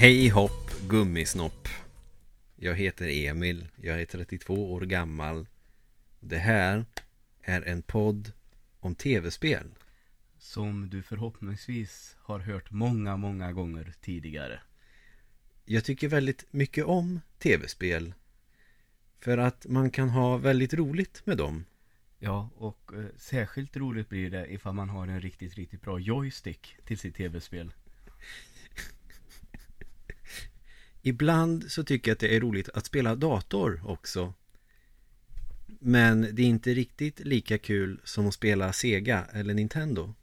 Hej hopp gummisnopp. Jag heter Emil. Jag är 32 år gammal. Det här är en podd om tv-spel. Som du förhoppningsvis har hört många, många gånger tidigare. Jag tycker väldigt mycket om tv-spel. För att man kan ha väldigt roligt med dem. Ja, och eh, särskilt roligt blir det ifall man har en riktigt, riktigt bra joystick till sitt tv-spel. Ibland så tycker jag att det är roligt att spela dator också Men det är inte riktigt lika kul som att spela Sega eller Nintendo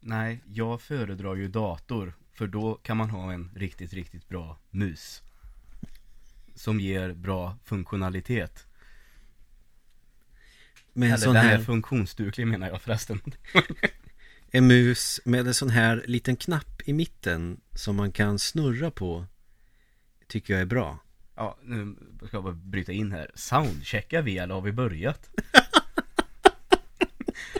Nej, jag föredrar ju dator. För då kan man ha en riktigt, riktigt bra mus. Som ger bra funktionalitet. Med en Eller sån den här är funktionsduglig menar jag förresten. En mus med en sån här liten knapp i mitten som man kan snurra på Tycker jag är bra Ja, nu ska jag bara bryta in här. Soundcheckar vi eller har vi börjat?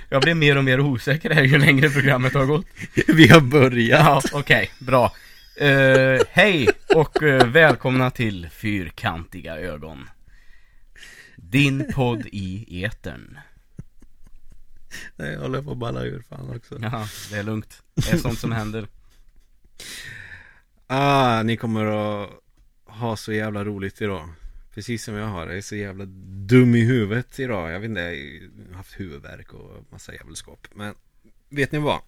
Jag blir mer och mer osäker här ju längre programmet har gått. Vi har börjat Ja, okej, bra. Eh, hej och eh, välkomna till Fyrkantiga ögon. Din podd i etern. Nej, Jag håller på att balla ur fan också Jaha, det är lugnt. Det är sånt som händer. Ah, ni kommer att ha så jävla roligt idag Precis som jag har, jag är så jävla dum i huvudet idag Jag vet inte, jag har haft huvudvärk och massa jävelskap Men vet ni vad?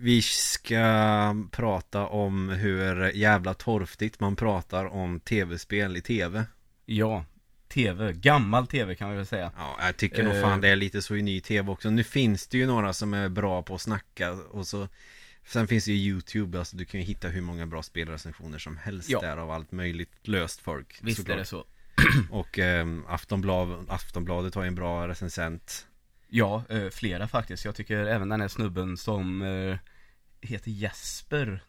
Vi ska prata om hur jävla torftigt man pratar om tv-spel i tv Ja, tv. Gammal tv kan vi väl säga. Ja, jag tycker nog Eh. fan det är lite så i ny tv också Nu finns det ju några som är bra på att snacka och så Sen finns det ju YouTube, alltså du kan ju hitta hur många bra spelrecensioner som helst Ja. där av allt möjligt löst folk Visst såklart. är det så. Och ehm, Aftonblad, Aftonbladet har ju en bra recensent Ja, eh, flera faktiskt. Jag tycker även den här snubben som eh, heter Jesper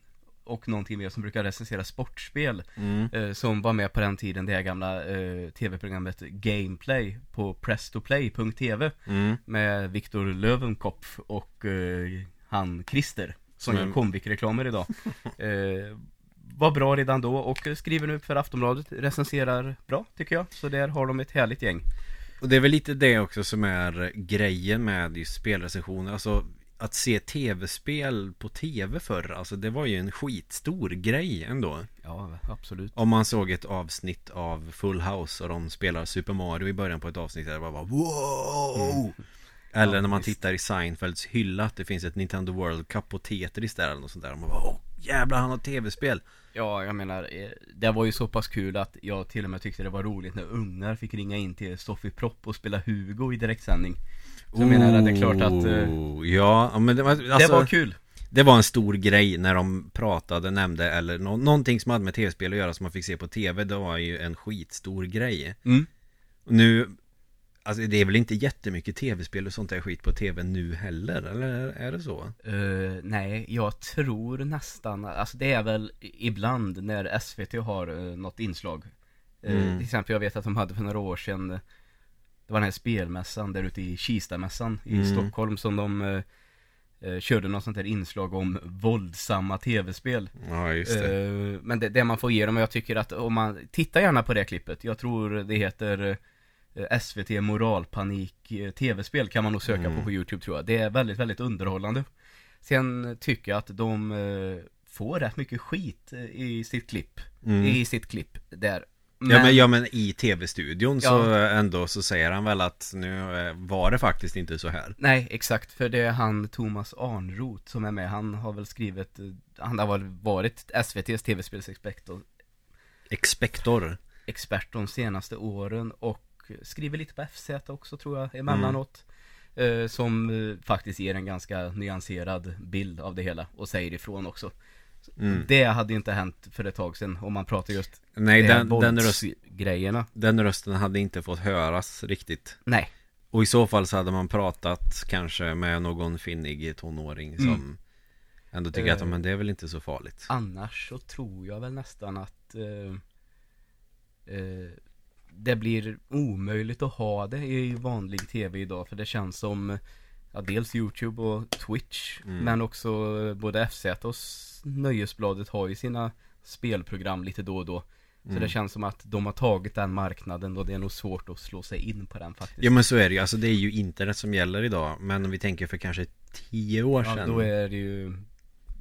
och någonting mer som brukar recensera sportspel mm. eh, som var med på den tiden, det här gamla eh, tv-programmet Gameplay på prestoplay.tv Mm. med Viktor Löwenkopf och eh, han Christer som Mm. gör Comviq-reklamer idag. Eh, var bra redan då och skriver nu för Aftonbladet, recenserar bra tycker jag. Så där har de ett härligt gäng. Och det är väl lite det också som är grejen med just spelrecensioner Alltså att se tv-spel på tv förr Alltså det var ju en skitstor grej ändå Ja, absolut. Om man såg ett avsnitt av Full House och de spelar Super Mario i början på ett avsnitt där det bara var wow! Eller Ja, när man visst. tittar i Seinfelds hylla att det finns ett Nintendo World Cup och Tetris där eller något sånt där och man bara åh jävlar han har tv-spel Ja, jag menar, eh, det var ju så pass kul att jag till och med tyckte det var roligt när ungar fick ringa in till Sofie Propp och spela Hugo i direktsändning. Så jag menar, det är klart att Oh, Ja, men det var, alltså, det var kul. Det var en stor grej när de pratade, nämnde eller nå- någonting som hade med tv-spel att göra som man fick se på tv Det var ju en skitstor grej Mm. Nu Alltså det är väl inte jättemycket tv-spel och sånt där skit på tv nu heller, eller är det så? Eh, nej, jag tror nästan, alltså det är väl ibland när SVT har uh, något inslag. Eh, Mm. Till exempel, jag vet att de hade för några år sedan, det var den här spelmässan där ute i Kistamässan i Mm. Stockholm som de eh, körde något sånt där inslag om våldsamma tv-spel. Ja, just det Men det, det man får ge dem, och jag tycker att om man, titta gärna på det klippet. Jag tror det heter SVT moralpanik eh, tv-spel kan man nog söka Mm. på på YouTube tror jag. Det är väldigt, väldigt underhållande. Sen tycker jag att de eh, får rätt mycket skit eh, i sitt klipp. mm. I sitt klipp där. Ja, men, ja men i tv-studion så Ja. ändå så säger han väl att nu eh, var det faktiskt inte så här Nej, exakt. För det är han Thomas Arnroth som är med. Han har väl skrivit, eh, han har väl varit SVTs tv-spelsexpert och Expector expert de senaste åren och skriver lite på FZ också tror jag emellanåt. Eh, som eh, faktiskt ger en ganska nyanserad bild av det hela och säger ifrån också. mm. Det hade inte hänt för ett tag sedan om man pratar just Nej, den, den, röst, våldsgrejerna. den rösten hade inte fått höras riktigt Nej, Och i så fall så hade man pratat kanske med någon finnig tonåring som Mm. Ändå tycker att Eh. men det är väl inte så farligt annars så tror jag väl nästan att eh, det blir omöjligt att ha det i vanlig tv idag för det känns som ja, dels Youtube och Twitch. Mm. Men också eh, både FZ och Nöjesbladet har ju sina spelprogram lite då och då. Så Mm. det känns som att de har tagit den marknaden och det är nog svårt att slå sig in på den faktiskt. Ja men så är det ju, alltså det är ju internet som gäller idag Men om vi tänker för kanske tio år Ja, sedan då är det ju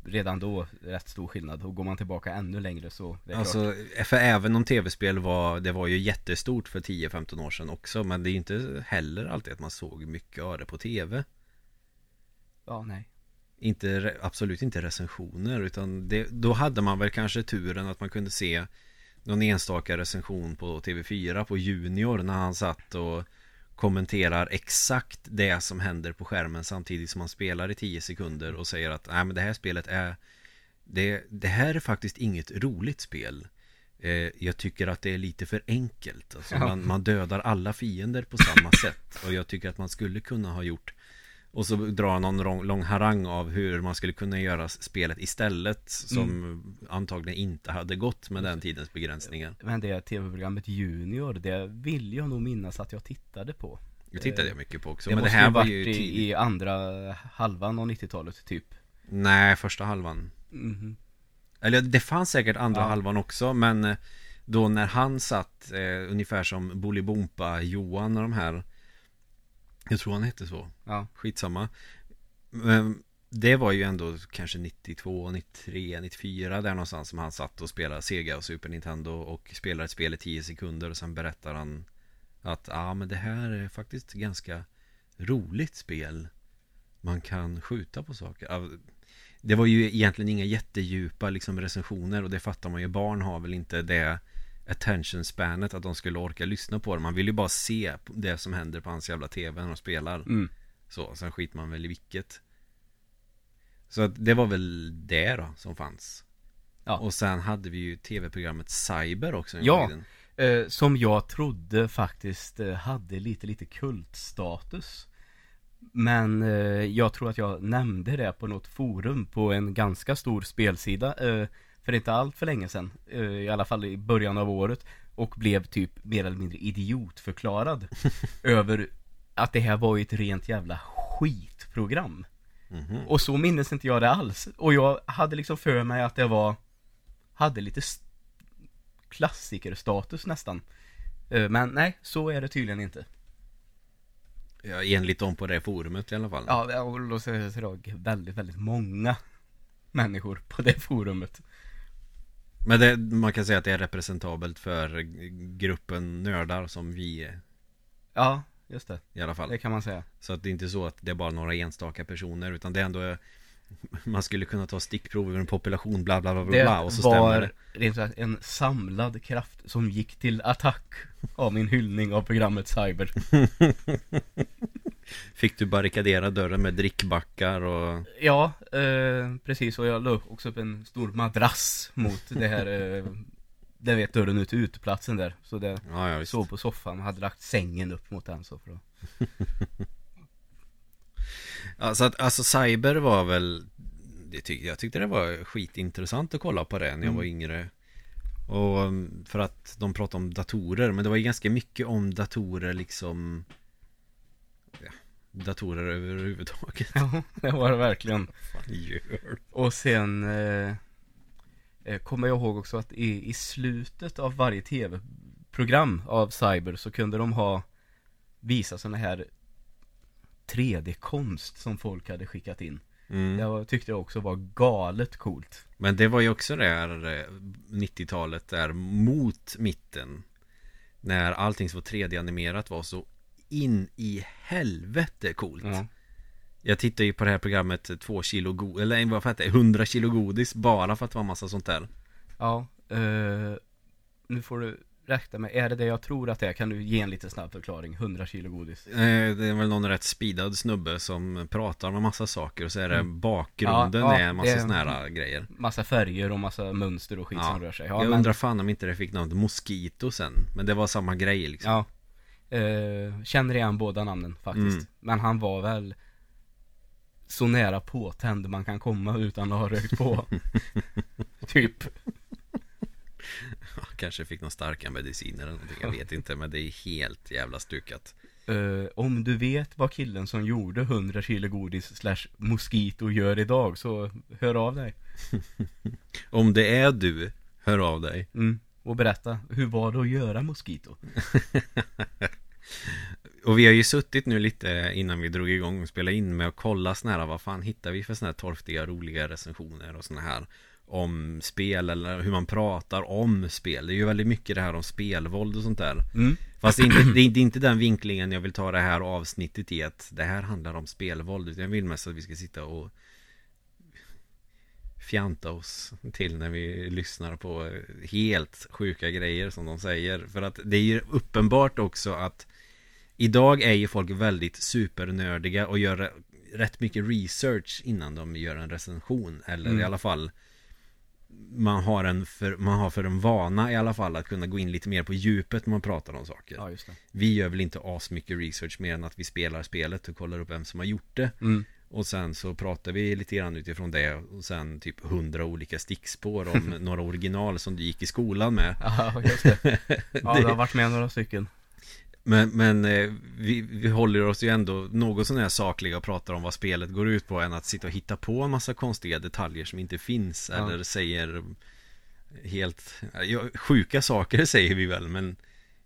redan då rätt stor skillnad. Och går man tillbaka ännu längre så det är klart. Alltså, för även om tv-spel var, det var ju jättestort för 10-15 år sedan också Men det är ju inte heller alltid att man såg mycket av det på tv Ja, nej. inte, absolut inte recensioner utan det, då hade man väl kanske turen att man kunde se någon enstaka recension på TV4 på Junior när han satt och kommenterar exakt det som händer på skärmen samtidigt som han spelar i 10 sekunder och säger att nej men det här spelet är det, det här är faktiskt inget roligt spel. Eh, Jag tycker att det är lite för enkelt. Alltså man, man dödar alla fiender på samma sätt. Och jag tycker att man skulle kunna ha gjort och så drar någon lång, lång harang av hur man skulle kunna göra spelet istället Som antagligen inte hade gått med den tidens begränsningar Men det tv-programmet Junior, det vill jag nog minnas att jag tittade på. Det tittade jag mycket på också Det Men det måste här ju var varit ju i, i andra halvan av 90-talet typ. Nej, första halvan Mhm. Eller det fanns säkert andra Ja. halvan också Men eh, då när han satt eh, Ungefär som Bolibompa Johan och de här Jag tror han hette så. Ja. Skitsamma. Men Det var ju ändå kanske 92, 93, 94 där någonstans som han satt och spelade Sega och Super Nintendo och spelade ett spel i 10 sekunder och sen berättar han att ja ah, men det här är faktiskt ganska roligt spel. Man kan skjuta på saker. Det var ju egentligen inga jättedjupa liksom recensioner och det fattar man ju. Barn har väl inte det attention spanet att de skulle orka lyssna på det Man vill ju bara se det som händer på hans jävla tv när de spelar Mm. så, sen skiter man väl i vilket Så att det var väl det då som fanns Ja. Och sen hade vi ju tv-programmet Cyber också Ja. Eh, som jag trodde faktiskt eh, hade lite, lite kultstatus. Men eh, jag tror att jag nämnde det på något forum på en ganska stor spelsida eh, för inte allt för länge sedan. Eh, I alla fall i början av året. Och blev typ mer eller mindre idiotförklarad över att det här var ett rent jävla skitprogram. Mhm. Och så minns inte jag det alls. Och jag hade liksom för mig att det var Hade lite st- klassikerstatus nästan. Eh, Men nej, så är det tydligen inte. Ja, enligt dem på det forumet i alla fall Ja, och då ser jag väldigt, väldigt många människor på det forumet. Men det, man kan säga att det är representabelt för gruppen nördar som vi är Ja, just det. i alla fall Det kan man säga. Så att det är inte så att det är bara några enstaka personer utan det är ändå Man skulle kunna ta stickprov över en population bla bla bla bla, Det bla och så stämmer var det rent sagt en samlad kraft som gick till attack av min hyllning av programmet Cyber. Fick du barrikadera dörren med drickbackar och Ja, eh, precis. Och jag la också upp en stor madrass mot det här, eh, där vet dörren ut till uteplatsen där. Så det Ja, ja sov på soffan och hade lagt sängen upp mot den så för att... Ja, så att alltså Cyber var väl det tyck, Jag tyckte det var skitintressant att kolla på det när jag Mm. var yngre Och um, för att de pratade om datorer Men det var ju ganska mycket om datorer liksom ja, Datorer överhuvudtaget Ja, det var det verkligen. Fan, gör Och sen eh, eh, kommer jag ihåg också att i, i slutet av varje tv-program av Cyber så kunde de ha visa sådana här 3D-konst som folk hade skickat in. mm. Det tyckte jag också var galet coolt. Men det var ju också det här eh, 90-talet där mot mitten När allting som var 3D-animerat var så in i helvete coolt Ja. Jag tittar ju på det här programmet två kilo godis, eller vad fan heter det, 100 kilo godis bara för att det var massa sånt där Ja, eh, nu får du räkna med, är det det jag tror att det är? Kan du ge en lite snabb förklaring? 100 kilo godis? Eh, Det är väl någon rätt speedad snubbe som pratar med massa saker och så är det Mm. bakgrunden Ja, ja, är en massa såna här grejer Massa färger och massa mönster och skit Ja, som rör sig. Ja, Jag men, undrar fan om inte det fick något Mosquito sen Men det var samma grej liksom Ja. Eh, känner igen båda namnen faktiskt. Mm. Men han var väl så nära påtänd man kan komma utan att ha rökt på. typ. Kanske fick någon starka mediciner eller någonting, jag vet inte Men det är helt jävla stukat Eh, om du vet vad killen som gjorde 100 kilo godis slash mosquito gör idag så hör av dig. Om det är du, hör av dig. Mm. Och berätta, hur var det att göra mosquito? Och vi har ju suttit nu lite innan vi drog igång och spelade in med att kolla såna här, vad fan hittar vi för såna här torftiga, roliga recensioner och såna här om spel eller hur man pratar om spel. Det är ju väldigt mycket det här om spelvåld och sånt där. Mm. Fast det är, inte, det, är, inte den vinklingen jag vill ta det här avsnittet i att det här handlar om spelvåld. Utan jag vill mest att vi ska sitta och fjanta oss till när vi lyssnar på helt sjuka grejer som de säger. För att det är ju uppenbart också att idag är ju folk väldigt supernördiga och gör rätt mycket research innan de gör en recension. Eller Mm. i alla fall man har, en för, man har för en vana i alla fall att kunna gå in lite mer på djupet när man pratar om saker. Ja. Vi gör väl inte asmycket research mer än att vi spelar spelet och kollar upp vem som har gjort det. Mm. Och sen så pratar vi lite grann utifrån det och sen typ hundra olika stickspår om några original som du gick i skolan med. Ja, just det. Ja, jag har varit med några stycken. Men, men eh, vi, vi håller oss ju ändå något sån här sakliga och pratar om vad spelet går ut på än att sitta och hitta på en massa konstiga detaljer som inte finns Ja. eller säger helt ja, sjuka saker säger vi väl men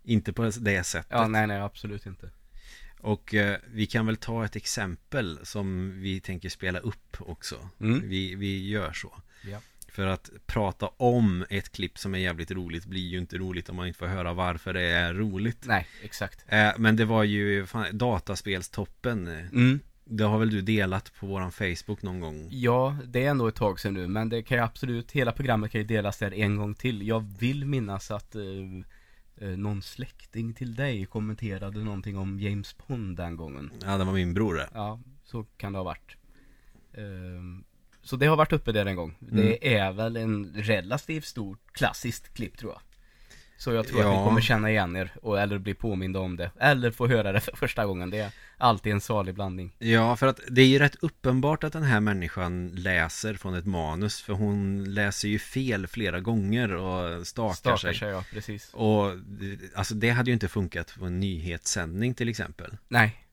inte på det sättet. Ja, nej, nej, absolut inte. Och eh, vi kan väl ta ett exempel som vi tänker spela upp också. Mm. Vi, vi gör så. Ja. För att prata om ett klipp som är jävligt roligt blir ju inte roligt om man inte får höra varför det är roligt. Nej, exakt. Eh, men det var ju fan, dataspelstoppen. Mm. Det har väl du delat på våran Facebook någon gång? Ja, det är ändå ett tag sedan nu, men det kan ju absolut, hela programmet kan ju delas där en gång till. Jag vill minnas att eh, någon släkting till dig kommenterade någonting om James Bond den gången. Ja, det var min bror det. Ja, så kan det ha varit. Ehm, så det har varit uppe där en gång. Det är väl en relativt stor klassiskt klipp tror jag. Så jag tror att Ja. ni kommer känna igen er, och, eller bli påminda om det. Eller få höra det för första gången. Det är alltid en salig blandning. Ja, för att det är ju rätt uppenbart att den här människan läser från ett manus. För hon läser ju fel flera gånger och stakar, Stakar sig. sig, ja, precis. Och alltså det hade ju inte funkat på en nyhetssändning till exempel. Nej,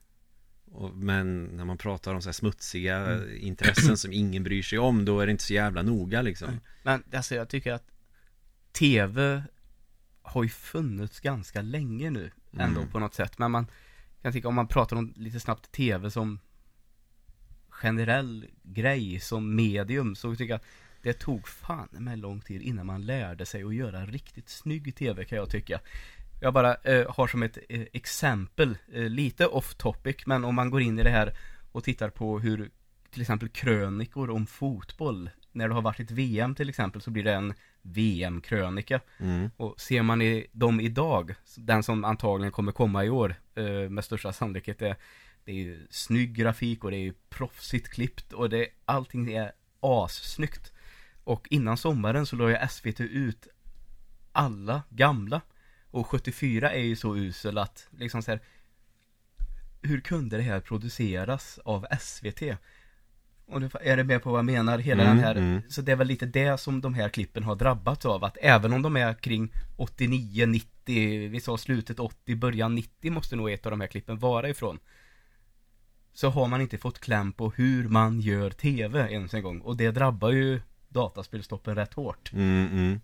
Och, men när man pratar om så här smutsiga intressen som ingen bryr sig om, då är det inte så jävla noga liksom. men alltså jag tycker att TV har ju funnits ganska länge nu ändå Mm. på något sätt. Men man kan tycka om man pratar om lite snabbt TV som generell grej, som medium, så tycker jag att det tog fan med lång tid innan man lärde sig att göra riktigt snygg TV kan jag tycka. Jag bara eh, har som ett eh, exempel, eh, lite off topic, men om man går in i det här och tittar på hur till exempel krönikor om fotboll, när det har varit ett VM till exempel så blir det en VM-krönika. Mm. Och ser man i dem idag, den som antagligen kommer komma i år eh, med största sannolikhet, det, det är ju snygg grafik och det är ju proffsigt klippt och det, allting är assnyggt. Och innan sommaren så la jag SVT ut alla gamla. Och 74 är ju så usel att liksom så här, hur kunde det här produceras av SVT? Och det, är det med på vad jag menar? Hela Mm, den här, mm. så det är väl lite det som de här klippen har drabbats av att även om de är kring 89, 90, vi sa slutet 80, början 90 måste nog ett av de här klippen vara ifrån. Så har man inte fått kläm på hur man gör TV ens en gång och det drabbar ju dataspelstoppen rätt hårt. Mm, mm.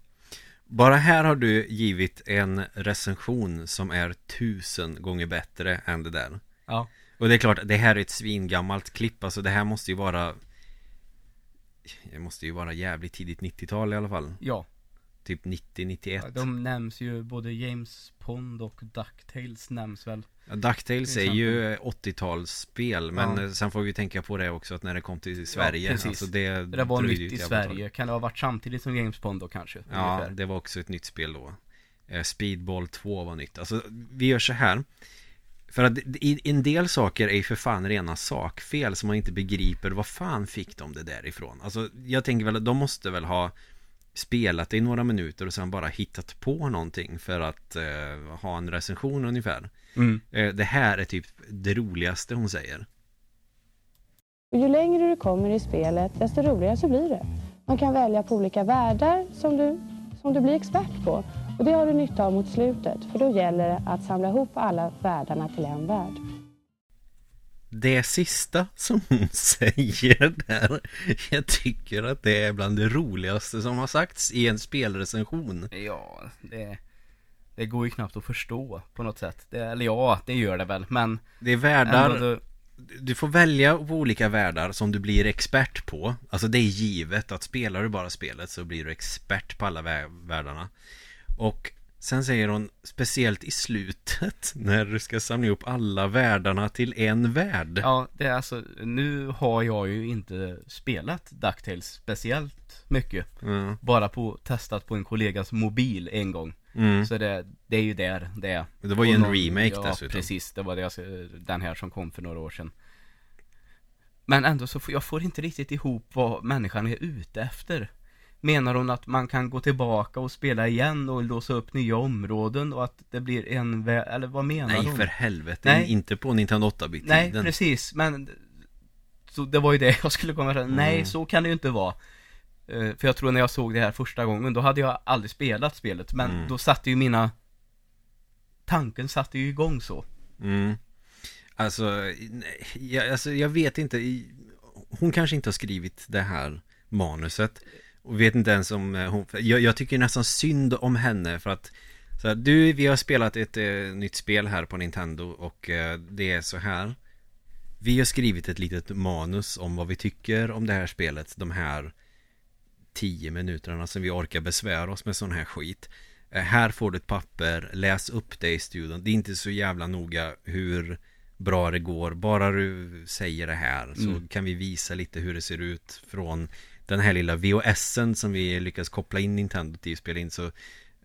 Bara här har du givit en recension som är tusen gånger bättre än det där. Ja, Och det är klart, det här är ett svingammalt klipp, alltså det här måste ju vara Det måste ju vara jävligt tidigt 90-tal i alla fall ja. Typ 90-91 De nämns ju, både James Pond och DuckTales nämns väl. ja, DuckTales är ju 80-talsspel Men Ja. sen får vi tänka på det också att när det kom till Sverige precis. alltså det, Det var nytt i jävla tag. Sverige. Kan det ha varit samtidigt som James Pond då kanske? Ja, Ungefär. det var också ett nytt spel då Eh, Speedball 2 var nytt Alltså, vi gör så här För att en del saker är ju för fan rena sakfel som man inte begriper Vad fan fick de det därifrån? Alltså, jag tänker väl att de måste väl ha Spelat det i några minuter och sen bara hittat på någonting för att eh, ha en recension ungefär Mm. eh, Det här är typ det roligaste hon säger ju längre du kommer i spelet, desto roligare så blir det. Man kan välja på olika världar som du, som du blir expert på. Och det har du nytta av mot slutet, för då gäller det att samla ihop alla världarna till en värld. Det sista som hon säger där Jag tycker att det är bland det roligaste som har sagts i en spelrecension Ja, det, det går ju knappt att förstå på något sätt. Det, eller ja, det gör det väl, men Det är världar ändå, det, Du får välja på olika världar som du blir expert på Alltså det är givet att spelar du bara spelet så blir du expert på alla vä- världarna Och sen säger hon speciellt i slutet när du ska samla ihop alla världarna till en värld ja, det är alltså, nu har jag ju inte spelat DuckTales speciellt mycket. Ja. Bara på, testat på en kollegas mobil en gång. Mm. Så det, det är ju där det är. Det var ju en någon- remake ja, dessutom. precis. Det var det jag, den här som kom för några år sedan. Men ändå så får jag får inte riktigt ihop vad människan är ute efter. Menar hon att man kan gå tillbaka och spela igen och låsa upp nya områden och att det blir en vä- eller vad menar Nej hon? för helvete, Nej. inte på Nintendo 8-bit Nej, precis, men så det var ju det jag skulle komma fram Nej, Mm. så kan det ju inte vara. Eh, För jag tror när jag såg det här första gången, då hade jag aldrig spelat spelet, men Mm. då satte ju mina Tanken satte ju igång så. Mm. Alltså, nej, jag, alltså, jag vet inte Hon kanske inte har skrivit det här manuset Och vet inte ens om eh, hon Jag, jag tycker nästan synd om henne för att så här, Du, vi har spelat ett eh, nytt spel här på Nintendo och eh, det är så här. Vi har skrivit ett litet manus om vad vi tycker om det här spelet De här Tio minuterna som vi orkar besvära oss med sån här skit. Eh, Här får du ett papper, läs upp det i studion. Det är inte så jävla noga hur bra det går. Bara du säger det här så Mm. kan vi visa lite hur det ser ut från den här lilla VHSen som vi lyckas koppla in Nintendo till och spela in så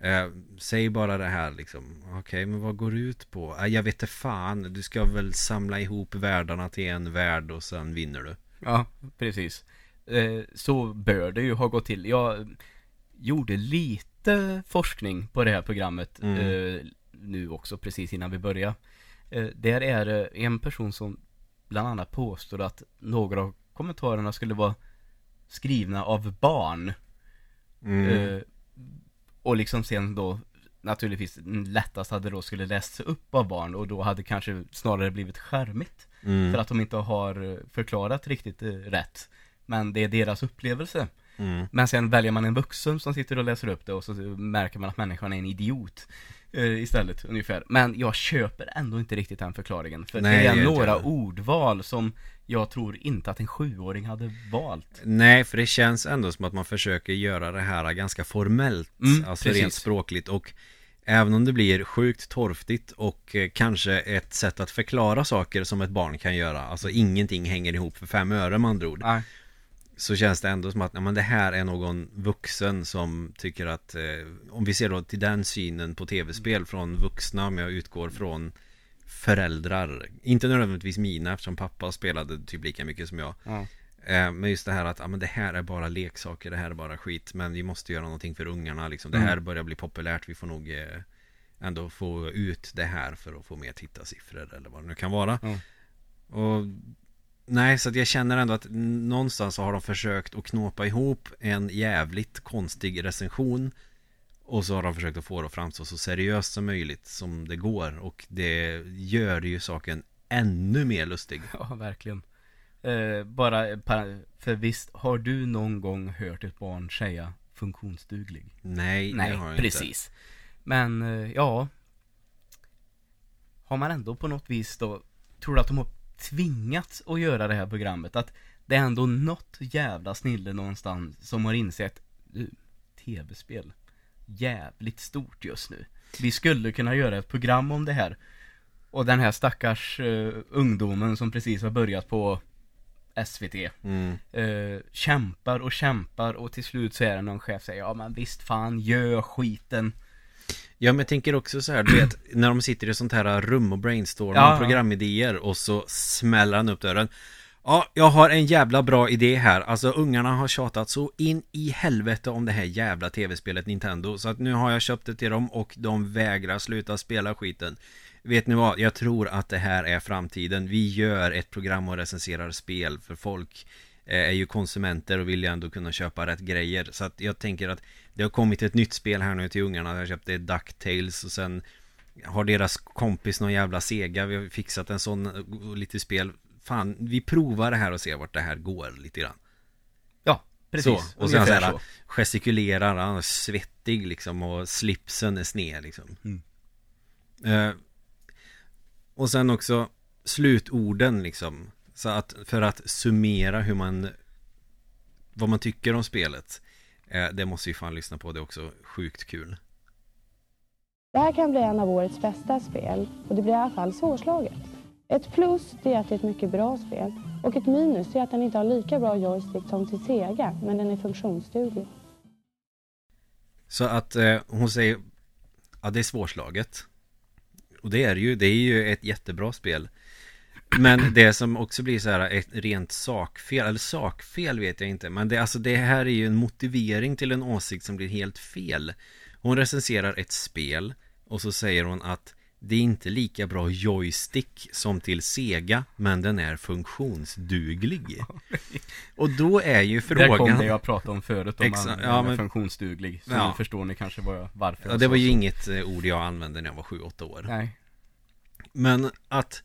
eh, Säg bara det här liksom Okej men vad går det ut på? Eh, jag vet inte fan Du ska väl samla ihop världarna till en värld och sen vinner du Ja, precis. Eh, Så bör det ju ha gått till. Jag gjorde lite forskning på det här programmet Mm. eh, nu också, precis innan vi började. Eh, Där är det en person som bland annat påstår att några av kommentarerna skulle vara skrivna av barn. mm. Eh, och liksom sen då naturligtvis lättast hade då skulle lästs upp av barn och då hade kanske snarare blivit skärmigt. Mm. För att de inte har eh, förklarat riktigt eh, rätt. Men det är deras upplevelse. Mm. Men sen väljer man en vuxen som sitter och läser upp det och så märker man att människan är en idiot. Eh, istället ungefär. Men jag köper ändå inte riktigt den förklaringen. För Nej, det är några det. ordval som jag tror inte att en sjuåring hade valt. Nej, för det känns ändå som att man försöker göra det här ganska formellt Mm, Alltså precis. rent språkligt och Även om det blir sjukt torftigt och eh, kanske ett sätt att förklara saker som ett barn kan göra Alltså ingenting hänger ihop för fem öre med andra ord Nej. Så känns det ändå som att nej, men det här är någon vuxen som tycker att eh, Om vi ser då till den synen på tv-spel från vuxna om jag utgår från Föräldrar Inte nödvändigtvis mina eftersom pappa spelade typ lika mycket som jag Ja. Eh, Men just det här att ja, men det här är bara leksaker, det här är bara skit Men vi måste göra någonting för ungarna liksom. Det här Mm. börjar bli populärt, vi får nog eh, ändå få ut det här för att få mer tittarsiffror eller vad det nu kan vara Ja. Och Nej, så att jag känner ändå att någonstans så har de försökt att knåpa ihop en jävligt konstig recension Och så har de försökt att få det att framstå så seriöst som möjligt som det går Och det gör ju saken ännu mer lustig Ja, verkligen. Eh, bara, para- för visst, har du någon gång hört ett barn säga funktionsduglig? Nej, Nej, det har jag inte precis. Men, eh, ja. Har man ändå på något vis då, tror du att de har tvingats att göra det här programmet? Att det är ändå något jävla snille någonstans som har insett, du, tv-spel, jävligt stort just nu. Vi skulle kunna göra ett program om det här. Och den här stackars eh, ungdomen som precis har börjat på SVT mm. eh, kämpar och kämpar och till slut så är det någon chef som säger ja men visst fan gör skiten Ja men jag tänker också så här, du vet När de sitter i sånt här rum och brainstormar Ja, ja. programidéer Och så smäller han upp dörren. Ja, jag har en jävla bra idé här. Alltså ungarna har tjatat så in i helvete om det här jävla tv-spelet Nintendo Så att nu har jag köpt det till dem och de vägrar sluta spela skiten. Vet ni vad? Jag tror att det här är framtiden. Vi gör ett program och recenserar spel för folk är ju konsumenter och vill ju ändå kunna köpa rätt grejer. Så att jag tänker att det har kommit ett nytt spel här nu till ungarna. Jag köpte DuckTales och sen har deras kompis någon jävla Sega. Vi har fixat en sån och lite spel. Fan, vi provar det här och ser vart det här går lite grann. Ja, precis. Så, och sen så här, gestikulerar, han är svettig liksom och slipsen är sned liksom. Mm. Eh, och sen också slutorden liksom. Så att för att summera hur man vad man tycker om spelet. Eh, det måste vi fan lyssna på, det är också sjukt kul. Det här kan bli en av årets bästa spel och det blir i alla fall svårslaget. Ett plus det är att det är ett mycket bra spel och ett minus är att den inte har lika bra joystick som till Sega men den är funktionsduglig. Så att eh, hon säger Ja det är svårslaget Och det är det ju, det är ju ett jättebra spel Men det som också blir så här ett rent sakfel Eller sakfel vet jag inte Men det, alltså det här är ju en motivering till en åsikt som blir helt fel Hon recenserar ett spel Och så säger hon att det är inte lika bra joystick som till Sega Men den är funktionsduglig Och då är ju frågan Där kom det jag pratade om förut om Exa- man ja, är men- funktionsduglig. Så Ja. nu förstår ni kanske vad jag, varför Ja det var ju så. inget eh, ord jag använde när jag var 7-8 år Nej. Men att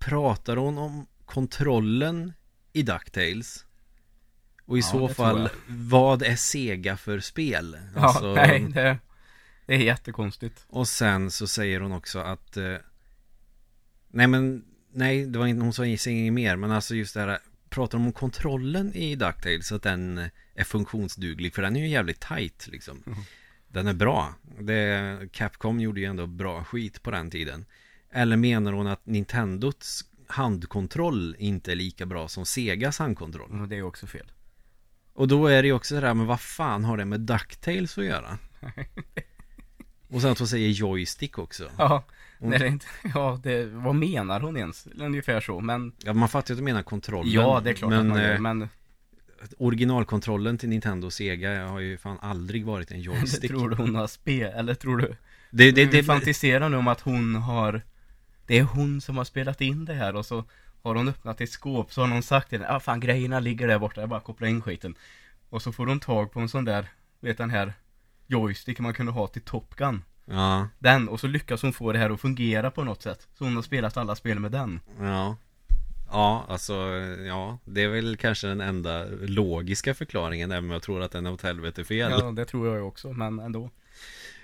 Pratar hon om kontrollen i DuckTales? Och i Ja, så fall. Vad är Sega för spel? Ja, Alltså, nej, det, det är jättekonstigt. Och sen så säger hon också att eh, Nej men Nej det var inte, hon sa inget mer Men alltså just det här Pratar de om kontrollen i DuckTales Att den är funktionsduglig För den är ju jävligt tight liksom Mhm. Den är bra det, Capcom gjorde ju ändå bra skit på den tiden Eller menar hon att Nintendos handkontroll inte är lika bra som Segas handkontroll? Och det är också fel. Och då är det ju också sådär, men vad fan har det med DuckTales att göra? Och sen att hon säger joystick också Ja, Mm. nej, det är inte, ja det, vad menar hon ens? Ungefär så, men Ja man fattar ju att du menar kontrollen Ja, det är klart men, att man gör, eh, men Originalkontrollen till Nintendo och Sega har ju fan aldrig varit en det joystick tror du hon har spel, eller tror du? Det, det, Det, fantiserar nu om att hon har Det är hon som har spelat in det här och så Har hon öppnat ett skåp så har någon sagt till henne, ah fan grejerna ligger där borta, jag bara koppla in skiten. Och så får hon tag på en sån där, vet den här Joystick man kunde ha till Top Gun. Ja, Den, och så lyckas hon få det här att fungera på något sätt. Så hon har spelat alla spel med den. Ja. Ja, alltså, ja. Det är väl kanske den enda logiska förklaringen Även om jag tror att den är åt helvete fel. Ja, det tror jag också, men ändå.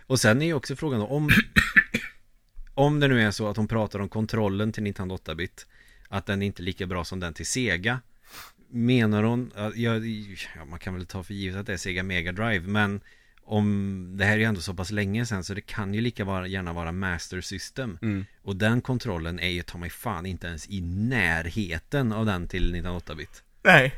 Och sen är ju också frågan då, om Om det nu är så att hon pratar om kontrollen till Nintendo 8-bit Att den är inte är lika bra som den till Sega Menar hon, ja, ja, man kan väl ta för givet att det är Sega Mega Drive Men om det här är ju ändå så pass länge sedan så det kan ju lika vara, gärna vara Master System mm. Och den kontrollen är ju ta mig fan inte ens i närheten av den till 1908-bit Nej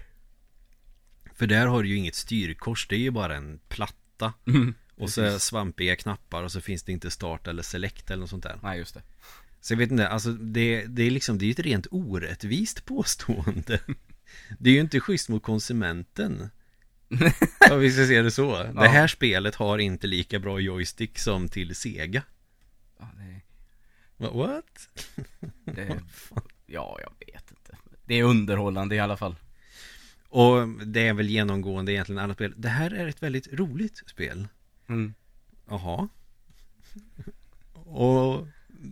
För där har du ju inget styrkors, det är ju bara en platta mm. Och så Precis. svampiga knappar och så finns det inte start eller select eller något sånt där. Nej, just det. Så jag vet inte, alltså det, det är liksom, det är ju ett rent orättvist påstående. Det är ju inte schysst mot konsumenten. Ja vi ska se det så. Ja. Det här spelet har inte lika bra joystick som till Sega. Ja, det, What? det Ja, jag vet inte. Det är underhållande i alla fall. Och det är väl genomgående egentligen alla spel. Det här är ett väldigt roligt spel mm. Jaha Och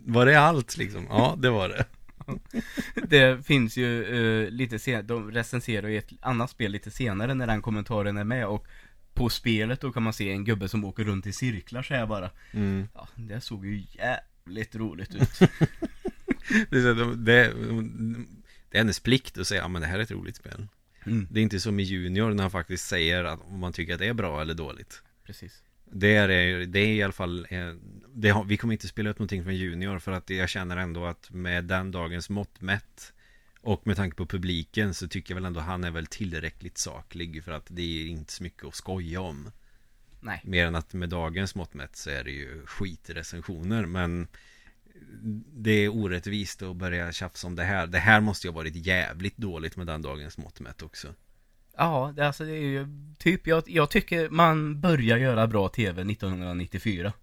var det allt liksom? Ja, det var det Det finns ju eh, lite senare, de recenserar ju ett annat spel lite senare när den kommentaren är med och på spelet då kan man se en gubbe som åker runt i cirklar så här bara mm. Ja, det såg ju jävligt roligt ut det, är det, det är hennes plikt att säga ja men det här är ett roligt spel mm. Det är inte som med Junior när han faktiskt säger att om man tycker att det är bra eller dåligt Precis Det är, det är i alla fall eh, det har, Vi kommer inte spela upp någonting från Junior för att jag känner ändå att med den dagens mått mätt Och med tanke på publiken så tycker jag väl ändå han är väl tillräckligt saklig för att det är inte så mycket att skoja om. Nej. Mer än att med dagens mått mätt så är det ju skitrecensioner men Det är orättvist att börja tjafsa om det här. Det här måste ju ha varit jävligt dåligt med den dagens mått mätt också Ja, det, alltså det är ju typ, jag, jag tycker man börjar göra bra TV 1994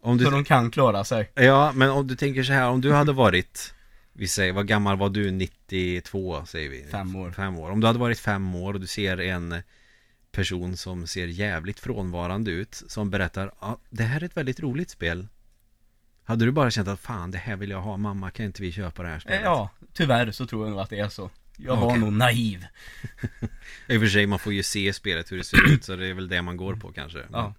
Om du, Så de kan klara sig Ja men om du tänker så här Om du hade varit Vi säger, vad gammal var du? 92 säger vi Fem år. Fem år Om du hade varit fem år och du ser en person som ser jävligt frånvarande ut Som berättar, ja det här är ett väldigt roligt spel Hade du bara känt att fan det här vill jag ha, mamma kan inte vi köpa det här spelet? Ja, tyvärr så tror jag nog att det är så. Jag var Okej. nog naiv. I och för sig, man får ju se spelet hur det ser ut så det är väl det man går på kanske Ja.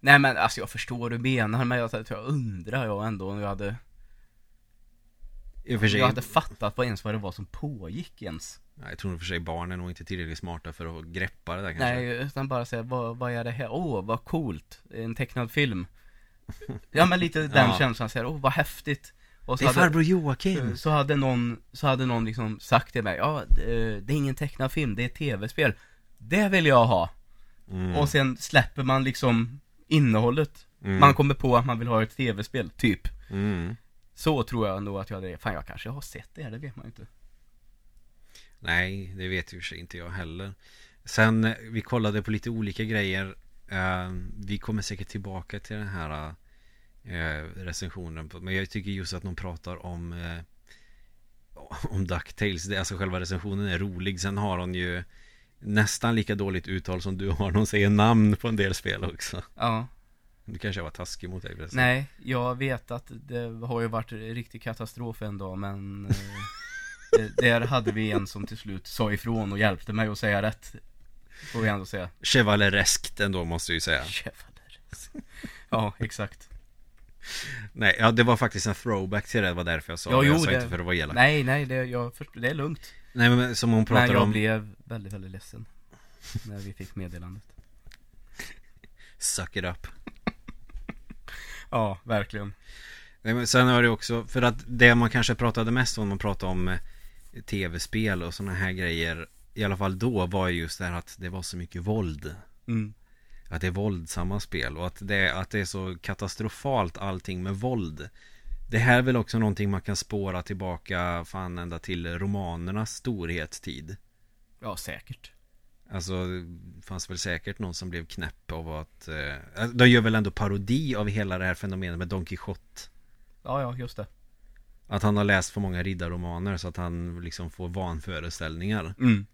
Nej men alltså jag förstår vad du menar men jag, jag undrar jag ändå om jag hade I och för sig, Jag hade fattat vad ens vad det var som pågick ens. Nej, jag tror i och för sig barn är nog inte tillräckligt smarta för att greppa det där kanske Nej, utan bara säga vad, vad är det här? Åh, vad coolt! En tecknad film. Ja men lite den Ja. känslan, säger åh vad häftigt. Och Det är farbror Joakim! så hade någon, så hade någon liksom sagt till mig, ja det det är ingen tecknad film, det är tv-spel. Det vill jag ha. Mm. Och sen släpper man liksom innehållet. Mm. Man kommer på att man vill ha ett tv-spel, typ. Mm. Så tror jag nog att jag hade, fan jag kanske har sett det här, det vet man ju inte. Nej, det vet ju sig inte jag heller. Sen, eh, vi kollade på lite olika grejer. Eh, vi kommer säkert tillbaka till den här eh, recensionen. på- Men jag tycker just att de pratar om eh, om DuckTales. Alltså själva recensionen är rolig. Sen har hon ju nästan lika dåligt uttal som du har. De säger namn på en del spel också. Ja. Nu kanske var taskig mot dig förresten. Nej, jag vet att det har ju varit riktig katastrof en dag men eh, Där hade vi en som till slut sa ifrån och hjälpte mig att säga rätt Får vi ändå säga Chevalereskt ändå måste ju säga. Chevaleres. Ja, exakt Nej, ja det var faktiskt en throwback till det. Det var därför jag sa Ja, det. Jag jo, sa det- inte för att vara elak. Nej, nej, det, jag först, det är lugnt Nej men som hon pratar jag om blev väldigt, väldigt ledsen När vi fick meddelandet Suck it up Ja, verkligen Nej, men Sen har det också, för att det man kanske pratade mest om, man pratade om eh, tv-spel och sådana här grejer I alla fall då var ju just det här att det var så mycket våld mm. Att det är våldsamma spel och att det, att det är så katastrofalt allting med våld. Det här är väl också någonting man kan spåra tillbaka fan ända till romanernas storhetstid. Ja, säkert. Alltså, det fanns väl säkert någon som blev knäpp av att eh, De gör väl ändå parodi av hela det här fenomenet med Don Quijote Ja, ja, just det. Att han har läst för många riddarromaner så att han liksom får vanföreställningar. Mm.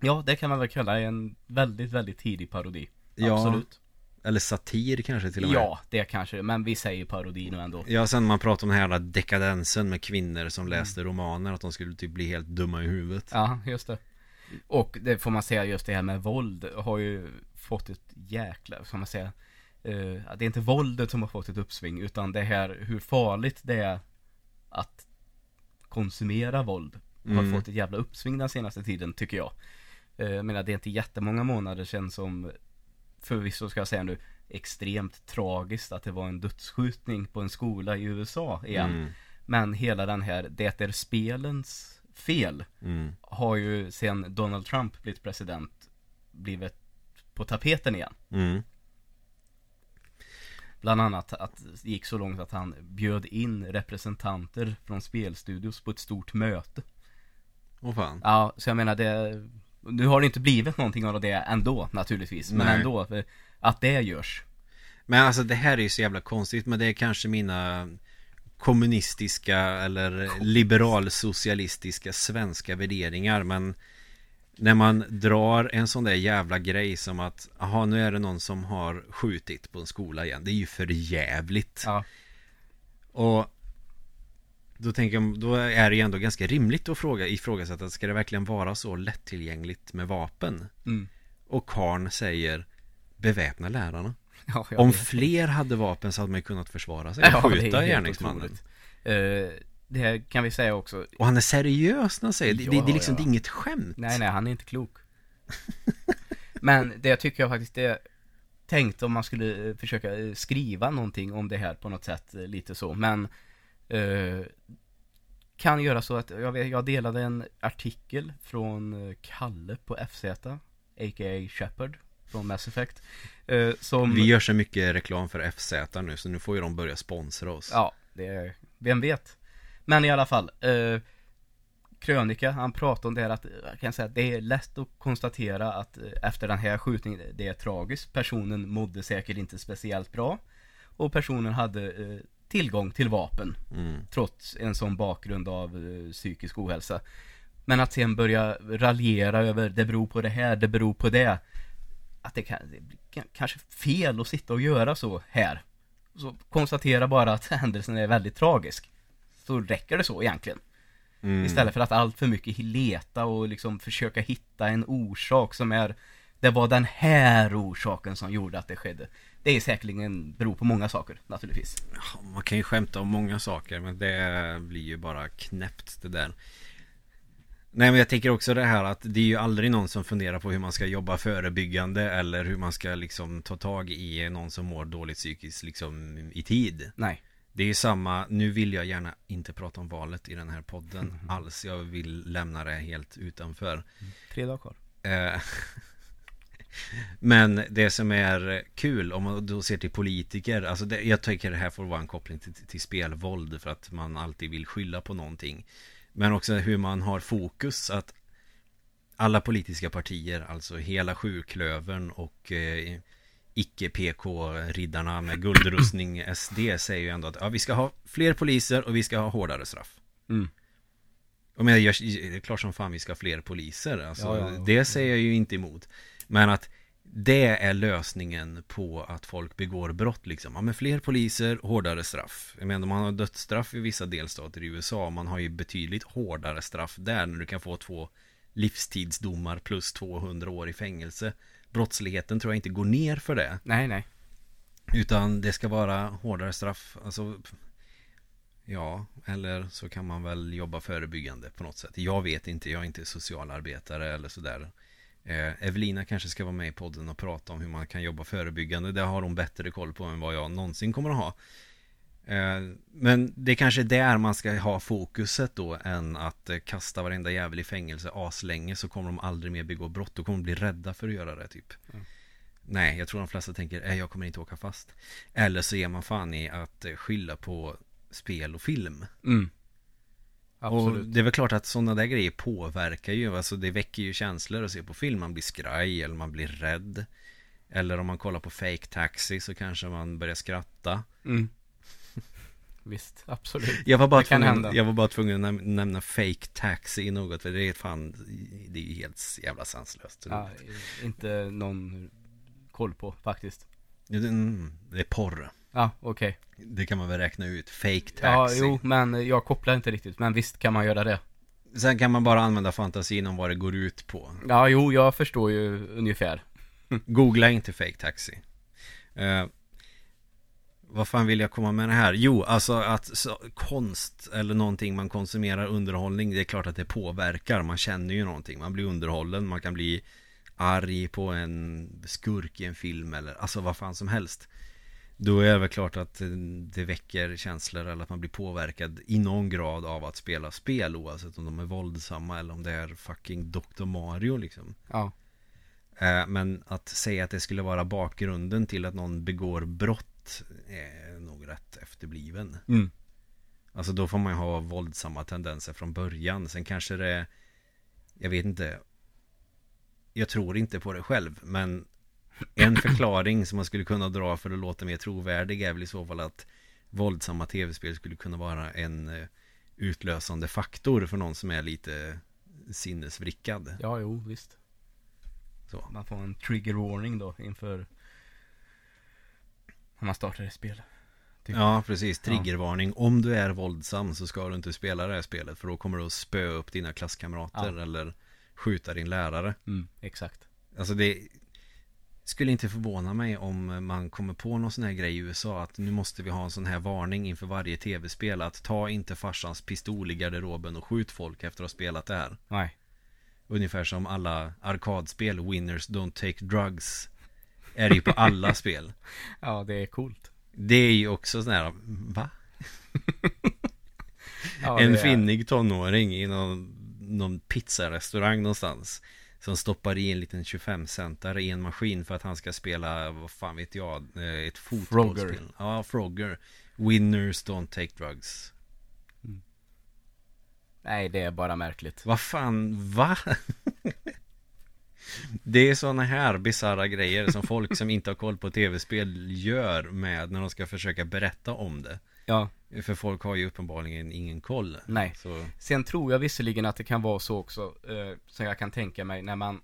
Ja, det kan man väl kalla en väldigt, väldigt tidig parodi Ja, Absolut. Eller satir kanske till och med. Ja, det kanske, men vi säger parodi nu ändå. Ja, sen man pratar om den här dekadensen med kvinnor som Mm. läste romaner Att de skulle typ bli helt dumma i huvudet. Ja, just det. Och det får man säga, just det här med våld har ju fått ett jäkla, ska man säga eh, Det är inte våldet som har fått ett uppsving utan det här hur farligt det är att konsumera våld har Mm. fått ett jävla uppsving den senaste tiden tycker jag. Eh, Jag menar det är inte jättemånga månader sedan som Förvisso ska jag säga nu Extremt tragiskt att det var en dödsskjutning på en skola i USA igen Mm. Men hela den här, det är spelens fel Mm. har ju sen Donald Trump blivit president blivit på tapeten igen. Mm. Bland annat att det gick så långt att han bjöd in representanter från spelstudios på ett stort möte. Åh fan Ja, så jag menar det Nu har det inte blivit någonting av det ändå naturligtvis, men Nej. ändå Att det görs. Men alltså det här är ju så jävla konstigt Men det är kanske mina kommunistiska eller liberalsocialistiska svenska värderingar Men när man drar en sån där jävla grej som att Jaha nu är det någon som har skjutit på en skola igen Det är ju för jävligt. Ja, Och då tänker jag, då är det ju ändå ganska rimligt att fråga, ifrågasätta Ska det verkligen vara så lättillgängligt med vapen? mm. Och Karn säger Beväpna lärarna ja Om fler hade vapen så hade man ju kunnat försvara sig Ja, och är skjuta gärningsmannen. Eh, Det här kan vi säga också Och han är seriös när han säger det, det, det är Ja, liksom ja. det är inget skämt Nej, nej, han är inte klok. Men det tycker jag faktiskt är tänkt om man skulle eh, försöka eh, skriva någonting om det här på något sätt, lite så. Men kan göra så att jag, jag delade en artikel från eh, Kalle på FZ, a.k.a. Shepard från Mass Effect. Eh, som, Vi gör så mycket reklam för FZ nu så nu får ju de börja sponsra oss Ja, det är, vem vet. Men i alla fall, eh, krönika, han pratar om det här att, jag kan säga att det är lätt att konstatera att eh, efter den här skjutningen, det är tragiskt. Personen mådde säkert inte speciellt bra. Och personen hade eh, tillgång till vapen. Mm. Trots en sån bakgrund av eh, psykisk ohälsa. Men att sen börja raljera över det beror på det här, det beror på det. Att det, kan, det blir kanske fel att sitta och göra så här. Så konstatera bara att händelsen är väldigt tragisk. Så räcker det så egentligen. Mm. Istället för att allt för mycket leta och liksom försöka hitta en orsak som är Det var den här orsaken som gjorde att det skedde. Det är säkerligen beror på många saker naturligtvis. Ja, Man kan ju skämta om många saker men det blir ju bara knäppt det där. Nej men jag tänker också det här att det är ju aldrig någon som funderar på hur man ska jobba förebyggande eller hur man ska liksom ta tag i någon som mår dåligt psykiskt liksom i tid. Nej. Det är ju samma, nu vill jag gärna inte prata om valet i den här podden alls. Jag vill lämna det helt utanför. Tre dagar kvar. Men det som är kul om man då ser till politiker Alltså det, jag tycker det här får vara en koppling till, till spelvåld För att man alltid vill skylla på någonting Men också hur man har fokus att Alla politiska partier Alltså hela sjuklövern och eh, Icke-PK-riddarna med guldrustning SD säger ju ändå att ja, vi ska ha fler poliser och vi ska ha hårdare straff Mm. och men det är klart som fan vi ska ha fler poliser alltså, Ja, ja, ja. Det säger jag ju inte emot Men att det är lösningen på att folk begår brott liksom. Ja men fler poliser, hårdare straff. Jag menar man har dödsstraff i vissa delstater i USA Man har ju betydligt hårdare straff där När du kan få två livstidsdomar plus 200 år i fängelse. Brottsligheten tror jag inte går ner för det. Nej, nej. utan det ska vara hårdare straff. Alltså Ja, eller så kan man väl jobba förebyggande på något sätt. Jag vet inte, jag är inte socialarbetare eller sådär eh, Evelina kanske ska vara med i podden och prata om hur man kan jobba förebyggande Det har hon bättre koll på än vad jag någonsin kommer att ha eh, Men det är kanske där man ska ha fokuset då Än att eh, kasta varenda jävel i fängelse aslänge Så kommer de aldrig mer begå brott Då kommer de bli rädda för att göra det typ Nej, jag tror de flesta tänker, eh, jag kommer inte åka fast. Eller så ger man fan i att eh, skylla på spel och film. Mm. Och Absolut. det är väl klart att sådana där grejer påverkar ju, alltså det väcker ju känslor att se på film. Man blir skraj eller man blir rädd. Eller om man kollar på fake taxi så kanske man börjar skratta. Mm. Visst, absolut. Jag var bara, Det tvungen, jag var bara tvungen att näm- nämna fake taxi i något, för det är fan, det är ju helt jävla sanslöst. Ja, inte någon koll på faktiskt. Det, mm, det är porr. Ja, okej. Det kan man väl räkna ut. Fake taxi. Ja, jo, men jag kopplar inte riktigt. Men visst kan man göra det. Sen kan man bara använda fantasin om vad det går ut på. Ja, jo, jag förstår ju ungefär. Googla inte fake taxi. Eh, vad fan vill jag komma med det här? Jo, alltså att konst eller någonting man konsumerar underhållning, det är klart att det påverkar. Man känner ju någonting, man blir underhållen, man kan bli arg på en skurk i en film eller alltså vad fan som helst. Då är det väl klart att eh, det väcker känslor eller att man blir påverkad i någon grad av att spela spel oavsett om de är våldsamma eller om det är fucking Dr. Mario liksom. Ja. Eh, Men att säga att det skulle vara bakgrunden till att någon begår brott är nog rätt efterbliven. Mm. Alltså då får man ju ha våldsamma tendenser från början. Sen kanske det, jag vet inte, jag tror inte på det själv, men en förklaring som man skulle kunna dra för att låta mer trovärdig är väl i så fall att våldsamma tv-spel skulle kunna vara en eh, utlösande faktor för någon som är lite sinnesvrickad. Ja, jo, visst. Så. Man får en trigger warning då inför när man startar ett spel. Typ. Ja, precis. Triggervarning. Om du är våldsam så ska du inte spela det här spelet. För då kommer du att spöa upp dina klasskamrater Ja. eller skjuta din lärare. Mm, exakt. Alltså det skulle inte förvåna mig om man kommer på någon sån här grej i USA att nu måste vi ha en sån här varning inför varje tv-spel att ta inte farsans pistol i garderoben och skjut folk efter att ha spelat det här. Nej. Ungefär som alla arkadspel, winners don't take drugs, är det ju på alla spel. Ja, det är coolt. Det är ju också sån här, va? Ja, en finnig tonåring i någon, någon pizzarestaurang någonstans Som stoppar i en liten 25-centare i en maskin för att han ska spela, vad fan vet jag, eh, ett fotbollsspel Frogger. Ja, Frogger Winners don't take drugs Nej, det är bara märkligt. Vad fan, va? Det är sådana här bizarra grejer som folk som inte har koll på tv-spel gör med när de ska försöka berätta om det. Ja, För folk har ju uppenbarligen ingen koll. nej. Så, Sen tror jag visserligen att det kan vara så också, eh, som jag kan tänka mig, när man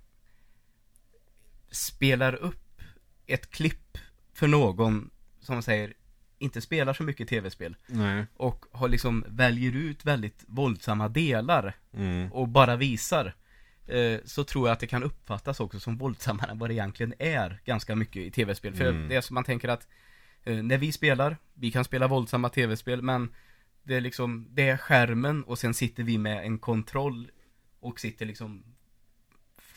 spelar upp ett klipp för någon som säger inte spelar så mycket tv-spel nej. och har liksom väljer ut väldigt våldsamma delar Mm. och bara visar eh, så tror jag att det kan uppfattas också som våldsammare än vad det egentligen är ganska mycket i tv-spel. För Mm. det är som man tänker att när vi spelar, vi kan spela våldsamma tv-spel men det är liksom, det är skärmen och sen sitter vi med en kontroll och sitter liksom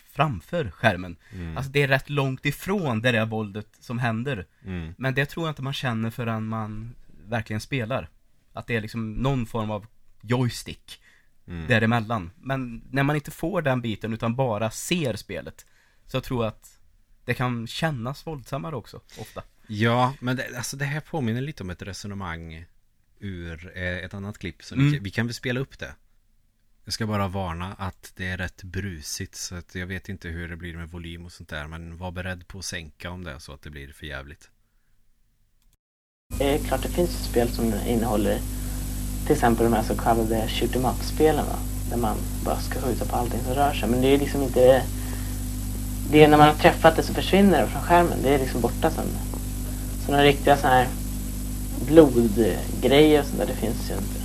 framför skärmen. Mm. Alltså det är rätt långt ifrån det där våldet som händer. Mm. Men det tror jag inte man känner förrän man verkligen spelar. Att det är liksom någon form av joystick Mm. däremellan. Men när man inte får den biten utan bara ser spelet så tror jag att det kan kännas våldsammare också, ofta. Ja, men det, alltså det här påminner lite om ett resonemang ur eh, ett annat klipp. Så Mm. vi, kan väl spela upp det. Jag ska bara varna att det är rätt brusigt så att jag vet inte hur det blir med volym och sånt där. Men var beredd på att sänka om det är så att det blir för jävligt. Det är klart det finns spel som innehåller till exempel de här så kallade shoot em up-spelen där man bara ska skjuta på allting som rör sig. Men det är liksom inte... Det är när man har träffat det så försvinner det från skärmen. Det är liksom borta sen. Så några riktiga sådana här blodgrejer och sånt där, det finns ju inte.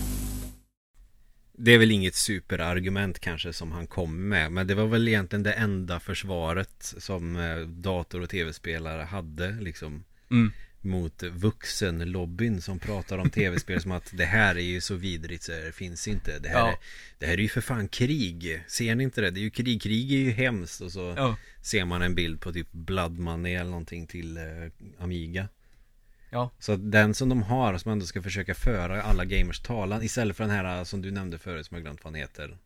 Det är väl inget superargument kanske som han kom med. Men det var väl egentligen det enda försvaret som eh, dator och tv-spelare hade liksom. Mm. mot vuxenlobbyn som pratar om tv-spel som att det här är ju så vidrigt så det finns inte. Det här, Ja. är, det här är ju för fan krig. Ser ni inte det? Det är ju krig. Krig är ju hemskt och så Ja. ser man en bild på typ Blood Money eller någonting till eh, Amiga. Ja. Så att den som de har som ändå ska försöka föra alla gamers talan istället för den här eh, som du nämnde förut som jag glömt vad han heter.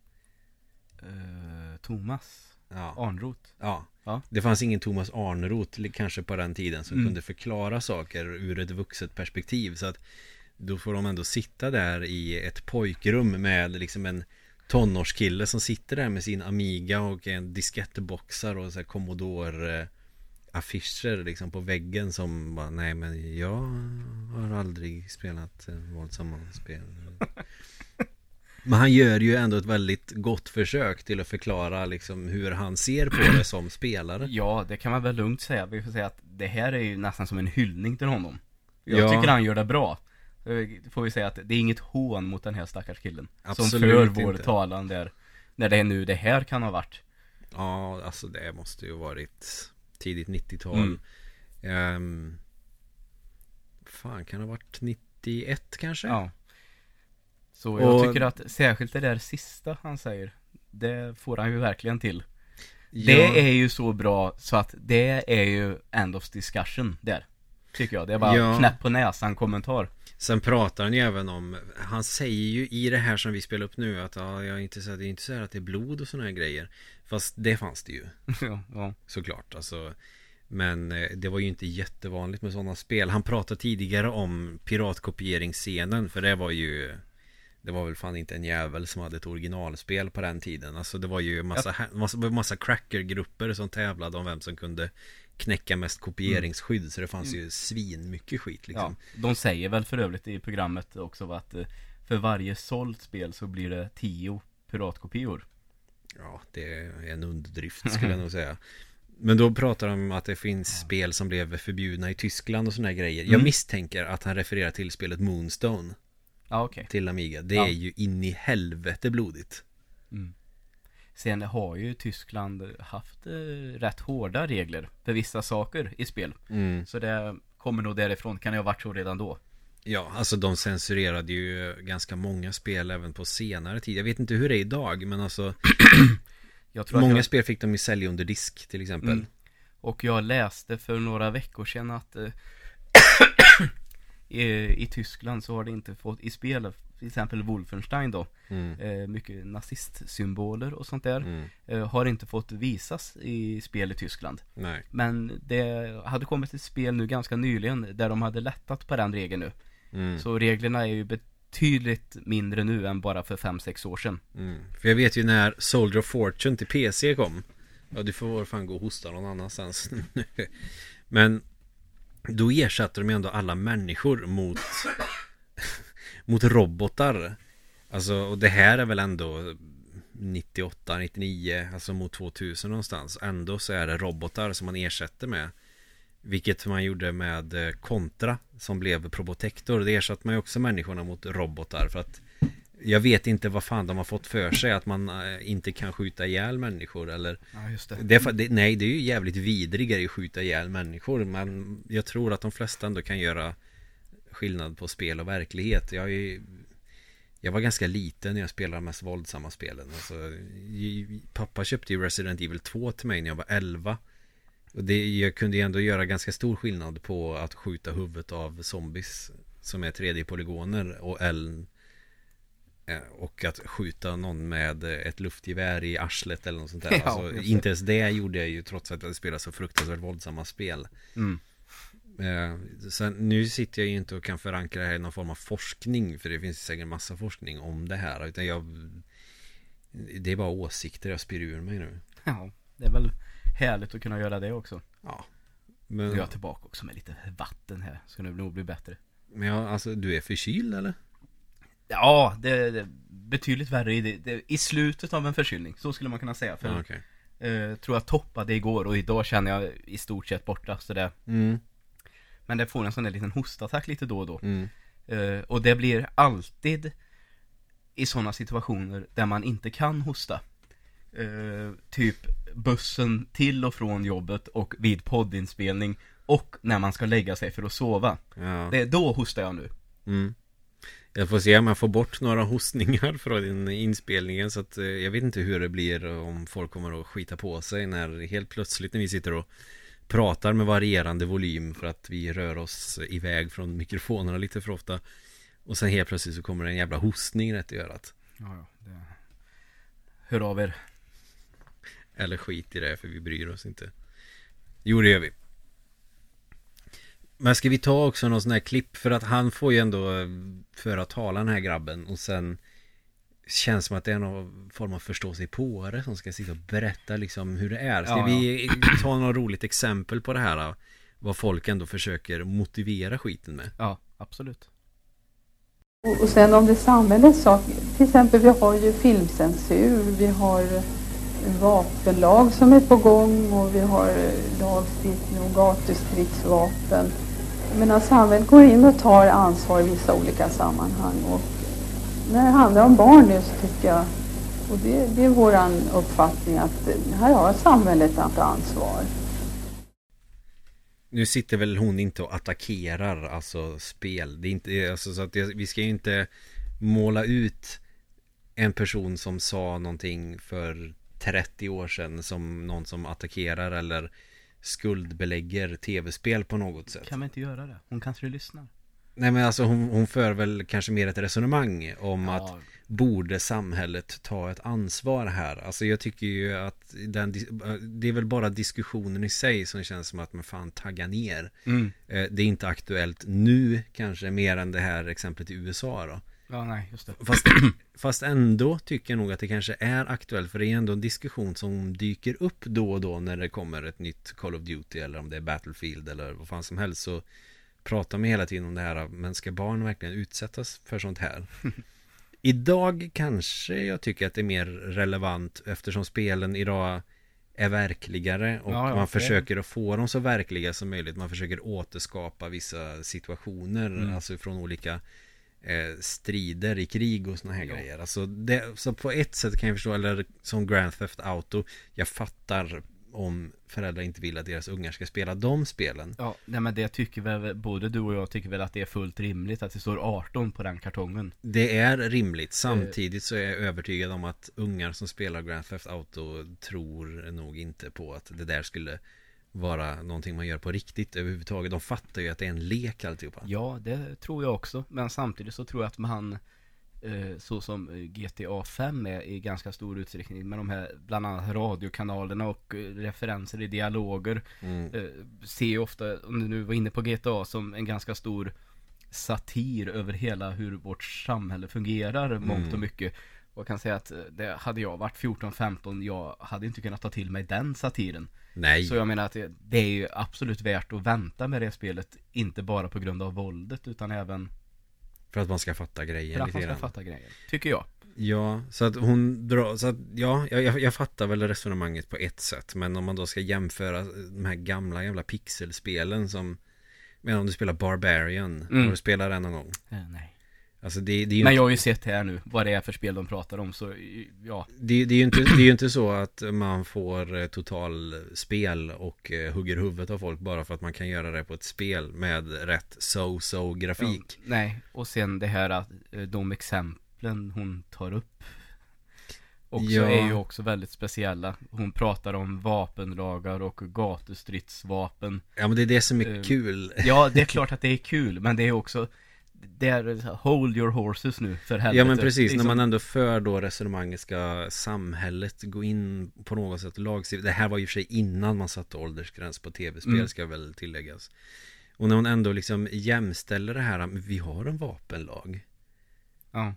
Eh, Thomas Ja. Arnroth. Ja. Ja. Det fanns ingen Thomas Arneroth li- kanske på den tiden som Mm. kunde förklara saker ur ett vuxet perspektiv. Så att då får de ändå sitta där i ett pojkrum med liksom en tonårskille som sitter där med sin Amiga och en diskettboxar och så här Commodore eh, affischer liksom på väggen som bara, nej men jag har aldrig spelat eh, våldsamma spel. Men han gör ju ändå ett väldigt gott försök till att förklara liksom hur han ser på det som spelare. Ja, det kan man väl lugnt säga. Vi får säga att det här är ju nästan som en hyllning till honom. Jag Ja. tycker han gör det bra. Eh, Får vi säga att det är inget hån mot den här stackars killen. som Absolut för vår inte. talan där. När det är nu det här kan ha varit. Ja, alltså det måste ju varit tidigt 90-tal. Mm. Ehm, fan, kan det ha varit 91 kanske? Ja. Så jag Och- tycker att särskilt det där sista han säger. Det får han ju verkligen till. Ja. Det är ju så bra så att det är ju end of discussion där. Tycker jag. Det är bara Ja. knäpp på näsan kommentar. Sen pratar han ju även om Han säger ju i det här som vi spelar upp nu Att ja, jag är inte så, det är inte så här att det är blod och såna här grejer Fast det fanns det ju. Ja, ja. Såklart alltså. Men eh, det var ju inte jättevanligt med sådana spel. Han pratade tidigare om piratkopieringsscenen För det var ju Det var väl fan inte en jävel som hade ett originalspel på den tiden. Alltså det var ju massa, massa, massa crackergrupper som tävlade om vem som kunde Knäcka mest kopieringsskydd Så det fanns ju svin mycket skit liksom. Ja, de säger väl för övrigt i programmet också att eh, för varje sålt spel så blir det tio piratkopior. Ja, det är en underdrift skulle jag nog säga. Men då pratar de om att det finns spel som blev förbjudna i Tyskland och sådana grejer. Jag Mm. misstänker att han refererar till spelet Moonstone Ja, okej. till Amiga. Det Ja. är ju in i helvete blodigt. Sen har ju Tyskland haft eh, rätt hårda regler för vissa saker i spel. Mm. Så det kommer nog därifrån, kan det ha varit så redan då. Ja, alltså de censurerade ju ganska många spel även på senare tid. Jag vet inte hur det är idag, men alltså många jag, spel fick de ju sälja under disk till exempel. Mm. Och jag läste för några veckor sedan att eh, i, i Tyskland så har det inte fått, i spel, till exempel Wolfenstein då, Mm. eh, mycket nazistsymboler och sånt där, Mm. eh, har inte fått visas i spel i Tyskland. Nej. Men det hade kommit ett spel nu ganska nyligen där de hade lättat på den regeln nu. Mm. Så reglerna är ju betydligt mindre nu än bara för 5-6 år sedan. Mm. För jag vet ju när Soldier of Fortune till PC kom Ja du får fan gå och hosta någon annanstans Men Då ersätter de ändå alla människor mot Mot robotar Alltså och det här är väl ändå 98, 99, alltså mot 2000 någonstans Ändå så är det robotar som man ersätter med Vilket man gjorde med eh, Contra Som blev Probotector. Det ersatte man ju också människorna mot robotar för att Jag vet inte vad fan de har fått för sig Att man eh, inte kan skjuta ihjäl människor eller Ja, just det. det, det, Nej, det är ju jävligt vidrigare att skjuta ihjäl människor Men jag tror att de flesta ändå kan göra Skillnad på spel och verklighet. Jag är jag var ganska liten när jag spelade de mest våldsamma spelen. Alltså, Pappa köpte ju Resident Evil 2 till mig när jag var 11 Och det, jag kunde ju ändå göra ganska stor skillnad på att skjuta huvudet av zombies Som är 3D-polygoner och L eh, Och att skjuta någon med ett luftgevär i arslet eller något sånt där Ja, alltså. Inte ens det gjorde jag ju trots att jag spelade så fruktansvärt våldsamma spel Mm. Eh, Sen, nu sitter jag ju inte och kan förankra det här i någon form av forskning För det finns säkert massa forskning om det här Utan jag Det är bara åsikter jag spyr ur mig nu Ja, det är väl härligt att kunna göra det också. Ja Nu Men, är jag tillbaka också med lite vatten här, ska det nog bli bättre. men jag, alltså du är förkyld eller? Ja, det är betydligt värre i, det, det, i slutet av en förkylning, så skulle man kunna säga. För Ja, okej. eh, tror jag toppade igår och idag känner jag i stort sett borta. Så det, mm, men det får en sån där liten hostattack lite då och då. mm. Eh, och det blir alltid i sådana situationer där man inte kan hosta. Eh, typ bussen till och från jobbet och vid poddinspelning och när man ska lägga sig för att sova. Ja. Det, då hostar jag nu. Mm. Jag får se om jag får bort några hostningar från inspelningen så att eh, jag vet inte hur det blir om folk kommer att skita på sig när helt plötsligt när vi sitter och pratar med varierande volym för att vi rör oss iväg från mikrofonerna lite för ofta och sen helt plötsligt så kommer det en jävla hostning rätt i örat. Ja, ja, det... Hör av er. Eller skit i det för vi bryr oss inte. Jo det gör vi. Men ska vi ta också någon sån här klipp för att han får ju ändå eh, föra talan den här grabben och sen Känns som att det är någon form av förstå sig på det som ska sitta och berätta liksom hur det är. Ska Ja, vi ta något roligt exempel på det här? då? Vad folk ändå försöker motivera skiten med. Ja, absolut. Och, och sen om det är samhällets sak, till exempel vi har ju filmcensur, vi har vapenlag som är på gång och vi har eh, lagstiftning om gatustridsvapen. Jag menar alltså, samhället går in och tar ansvar i vissa olika sammanhang och när det handlar om barn nu så tycker jag, och det, det är vår uppfattning att eh, här har samhället ett ansvar. Nu sitter väl hon inte och attackerar alltså spel. Det är inte, eh, alltså, så att det, vi ska ju inte måla ut en person som sa någonting för 30 år sedan som någon som attackerar eller skuldbelägger tv-spel på något sätt. Kan vi inte göra det? Hon kanske lyssnar. Nej men alltså hon, hon för väl kanske mer ett resonemang om att Ja, borde samhället ta ett ansvar här? Alltså jag tycker ju att den, det är väl bara diskussionen i sig som känns som att man fan taggar ner. mm. Eh, Det är inte aktuellt nu kanske mer än det här exemplet i USA då. Ja nej, just det. Fast, fast ändå tycker jag nog att det kanske är aktuellt för det är ändå en diskussion som dyker upp då och då när det kommer ett nytt Call of Duty eller om det är Battlefield eller vad fan som helst så pratar man hela tiden om det här men ska barn verkligen utsättas för sånt här? Idag kanske jag tycker att det är mer relevant eftersom spelen idag är verkligare och Ja, ja, man det- försöker att få dem så verkliga som möjligt. Man försöker återskapa vissa situationer, Mm. alltså från olika strider i krig och såna här Ja. grejer. Alltså det, så på ett sätt kan jag förstå, eller som Grand Theft Auto, jag fattar om föräldrar inte vill att deras ungar ska spela de spelen. Ja, nej men det tycker väl både du och jag tycker väl att det är fullt rimligt att det står 18 på den kartongen. Det är rimligt, samtidigt så är jag övertygad om att ungar som spelar Grand Theft Auto tror nog inte på att det där skulle vara någonting man gör på riktigt överhuvudtaget. De fattar ju att det är en lek alltihopa. Ja, det tror jag också. Men samtidigt så tror jag att man eh, så som GTA 5 är i ganska stor utsträckning med de här bland annat radiokanalerna och eh, referenser i dialoger Mm. eh, ser ju ofta, om du nu var inne på GTA, som en ganska stor satir över hela hur vårt samhälle fungerar mångt och Mm. mycket. Och jag kan säga att det hade jag varit 14-15, jag hade inte kunnat ta till mig den satiren. Nej. Så jag menar att det, det är ju absolut värt att vänta med det spelet, inte bara på grund av våldet utan även För att man ska fatta grejen för att man ska fatta grejer. Tycker jag. Ja, så att hon drar, så att ja, jag, jag, fattar väl resonemanget på ett sätt. Men om man då ska jämföra de här gamla jävla pixelspelen som Men om du spelar Barbarian, Mm. har du spelat den någon gång? Eh, nej. Alltså det, det är ju Men jag har ju sett här nu vad det är för spel de pratar om så ja. det, det är ju inte, det är ju inte så att man får eh, total spel och eh, hugger huvudet av folk bara för att man kan göra det på ett spel med rätt so-so grafik. Ja, nej, och sen det här att eh, de exemplen hon tar upp också Ja. är ju också väldigt speciella. Hon pratar om vapenlagar och gatustridsvapen. Ja men det är det som är Eh, kul. Ja, det är klart att det är kul, men det är också det är så här, hold your horses nu för helvete. Ja men precis, Liksom- när man ändå för då resonemanget ska samhället gå in på något sätt och lagstifta. Det här var ju för sig innan man satte åldersgräns på tv-spel Mm. ska väl tilläggas. Och när hon ändå liksom jämställer det här, vi har en vapenlag. Ja.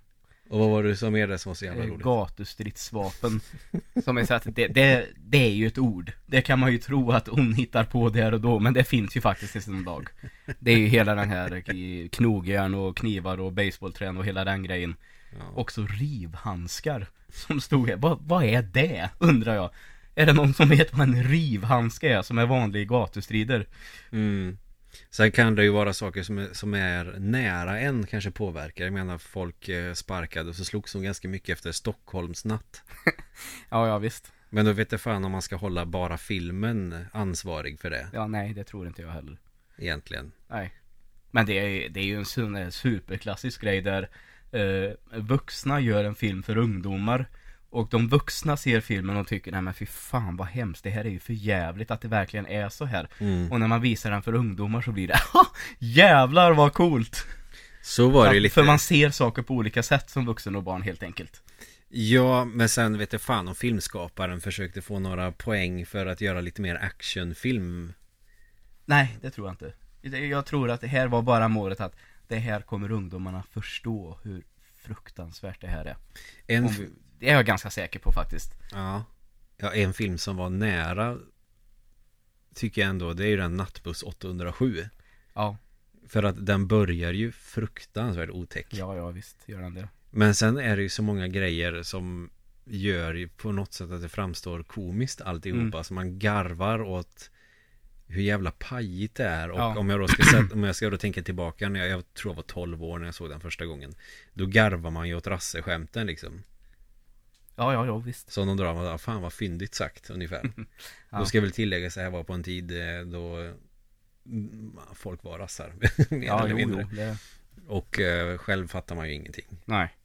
Och vad var det som är det som var så jävla Eh, roligt? Gatustridsvapen Som är så att det, det, det är ju ett ord Det kan man ju tro att hon hittar på där och då Men det finns ju faktiskt i sin lag Det är ju hela den här knogjärn och knivar och baseballträn och hela den grejen Ja. Också rivhandskar Som stod här, vad, vad är det? Undrar jag Är det någon som vet vad en rivhandske är som är vanlig i gatustrider? Mm. Sen kan det ju vara saker som är, som är nära en kanske påverkar. Jag menar folk eh, sparkade och så slogs hon ganska mycket efter Stockholmsnatt. Ja, ja visst Men då vet jag fan om man ska hålla bara filmen ansvarig för det Ja, nej det tror inte jag heller egentligen. Nej. Men det är, det är ju en superklassisk grej där eh, vuxna gör en film för ungdomar och de vuxna ser filmen och tycker nej men fy fan vad hemskt, det här är ju för jävligt att det verkligen är så här. Mm. Och när man visar den för ungdomar så blir det "Ha, jävlar vad coolt! Så var det ju lite. För man ser saker på olika sätt som vuxen och barn helt enkelt. Ja, men sen vet jag fan om filmskaparen försökte få några poäng för att göra lite mer actionfilm. Nej, det tror jag inte. Jag tror att det här var bara målet att det här kommer ungdomarna förstå hur fruktansvärt det här är. En, Om, det är jag ganska säker på faktiskt. ja, ja, en film som var nära tycker jag ändå, det är ju den Nattbuss 807. Ja, För att den börjar ju fruktansvärt otäck. ja, ja visst gör den det. Men sen är det ju så många grejer som gör ju på något sätt att det framstår komiskt alltihopa. Mm. Så man garvar åt hur jävla pajigt det är. Och Ja. om jag då ska, sätta, om jag ska då tänka tillbaka när jag, jag tror jag var 12 år när jag såg den första gången. Då garvar man ju åt rasseskämten liksom. Ja, ja, ja visst. Som de drar, man, "Ah, fan vad fyndigt sagt ungefär. Ja. Då ska jag väl tillägga det här var på en tid eh, då mm, folk var rassar. mer Ja, eller jo, mindre. jo, det... Och eh, själv fattar man ju ingenting. Nej.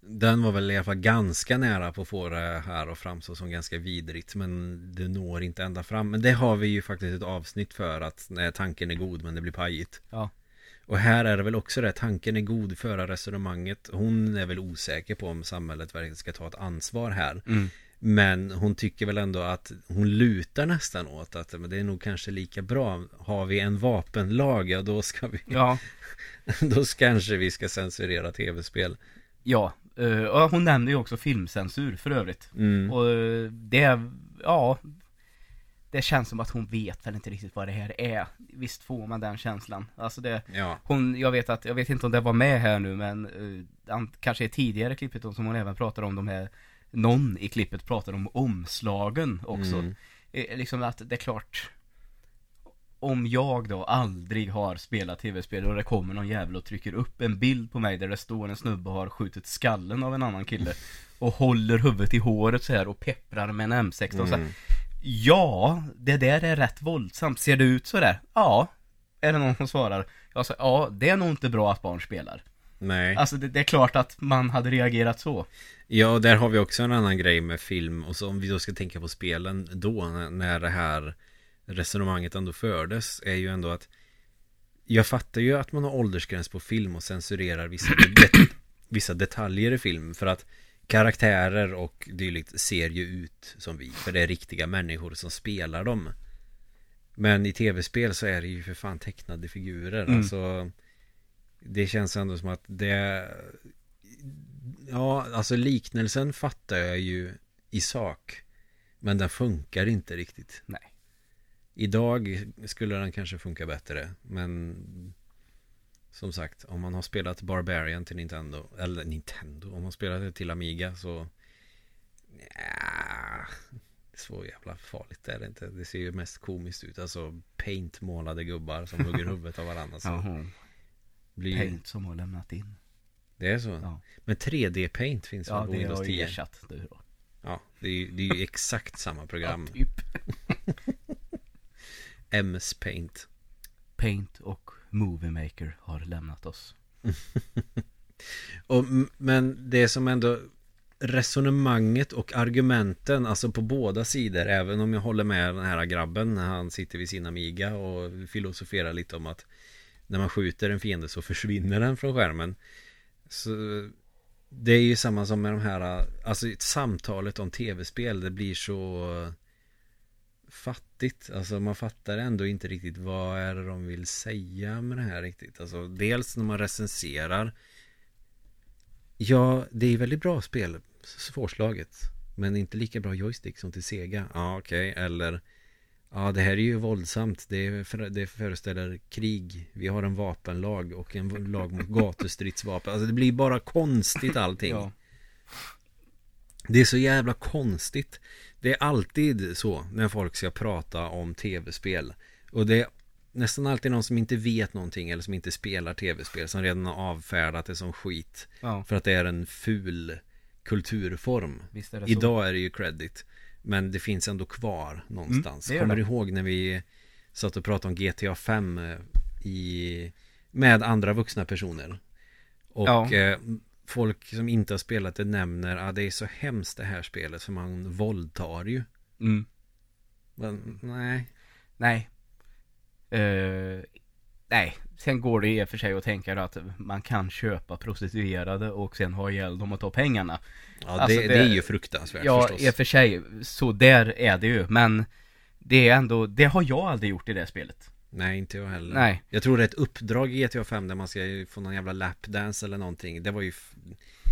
Den var väl i alla fall ganska nära på att få det här att framstå som ganska vidrigt Men det når inte ända fram Men det har vi ju faktiskt ett avsnitt för att när tanken är god men det blir pajigt Ja. Och här är det väl också det, tanken är god föra resonemanget Hon är väl osäker på om samhället verkligen ska ta ett ansvar här Mm. Men hon tycker väl ändå att hon lutar nästan åt att men det är nog kanske lika bra Har vi en vapenlag, ja då ska vi Ja, Då kanske vi ska censurera tv-spel ja. Eh, och hon nämnde ju också filmcensur för övrigt. mm. Och eh, det, ja. Det känns som att hon vet väl inte riktigt vad det här är. Visst får man den känslan. Alltså det, Ja, hon, jag vet att, jag vet inte om det var med här nu men an- kanske i tidigare klippet som hon även pratar om de här någon i klippet pratar om omslagen också. Mm. Eh, Liksom att det är klart Om jag då aldrig har spelat tv-spel och det kommer någon jävel och trycker upp en bild på mig där det står en snubbe och har skjutit skallen av en annan kille Och håller huvudet i håret så här och pepprar med en M16 så här, Mm. Ja, det där är rätt våldsamt. Ser det ut så där? Ja. Är det någon som svarar? Jag sa, ja, det är nog inte bra att barn spelar. Nej Alltså det, det är klart att man hade reagerat så. Ja, och där har vi också en annan grej med film och så om vi då ska tänka på spelen då när- när det här resonemanget ändå fördes är ju ändå att jag fattar ju att man har åldersgräns på film och censurerar vissa, det, vissa detaljer i film för att karaktärer och dylikt ser ju ut som vi för det är riktiga människor som spelar dem men i tv-spel så är det ju för fan tecknade figurer Mm. alltså det känns ändå som att det ja, alltså liknelsen fattar jag ju i sak. Men den funkar inte riktigt. Nej. Idag skulle den kanske funka bättre. Men som sagt, om man har spelat Barbarian till Nintendo, eller Nintendo, om man spelat det till Amiga så ja, så jävla farligt är det inte. Det ser ju mest komiskt ut. Alltså paint-målade gubbar som hugger huvudet av varandra. Så blir, Paint som har lämnat in. Det är så? Ja, Men 3D-paint finns ja väl på det Windows har ju 10? ersatt det då. Ja, det är, ju- det är ju exakt samma program. Ja, typ. MS Paint. Paint och Movie Maker har lämnat oss. Och, men det som ändå resonemanget och argumenten, alltså på båda sidor, även om jag håller med den här grabben när han sitter vid sin Amiga och filosoferar lite om att när man skjuter en fiende så försvinner den från skärmen. Så det är ju samma som med de här, alltså samtalet om tv-spel, det blir så fattigt. Alltså man fattar ändå inte riktigt vad är det de vill säga med det här riktigt. Alltså dels när man recenserar Ja, det är väldigt bra spel. Svårslaget. Men inte lika bra joystick som till Sega. Ja, okej. Eller Ja, det här är ju våldsamt. Det, för, det föreställer krig. Vi har en vapenlag och en lag mot gatustridsvapen. Alltså det blir bara konstigt allting. Ja. Det är så jävla konstigt. Det är alltid så när folk ska prata om tv-spel. Och det är nästan alltid någon som inte vet någonting eller som inte spelar tv-spel som redan har avfärdat det som skit. ja, För att det är en ful kulturform. är det så. Idag är det ju credit. Men det finns ändå kvar någonstans. Mm, det gör Kommer du ihåg när vi satt och pratade om GTA 5 eh, i, med andra vuxna personer? Och Ja. eh, folk som inte har spelat det nämner att ah, det är så hemskt det här spelet för man våldtar ju. Mm. Men, nej. Nej. Eh, nej, sen går det i och för sig att tänka att man kan köpa prostituerade och sen ha ihjäl dem och ta pengarna. Ja, Alltså, det, det- det, är ju fruktansvärt Ja, förstås. i och för sig, så där är det ju, men det är ändå, det har jag aldrig gjort i det spelet. Nej, inte jag heller. Nej. Jag tror det är ett uppdrag i GTA 5 där man ska få någon jävla lapdance eller någonting. Det var ju...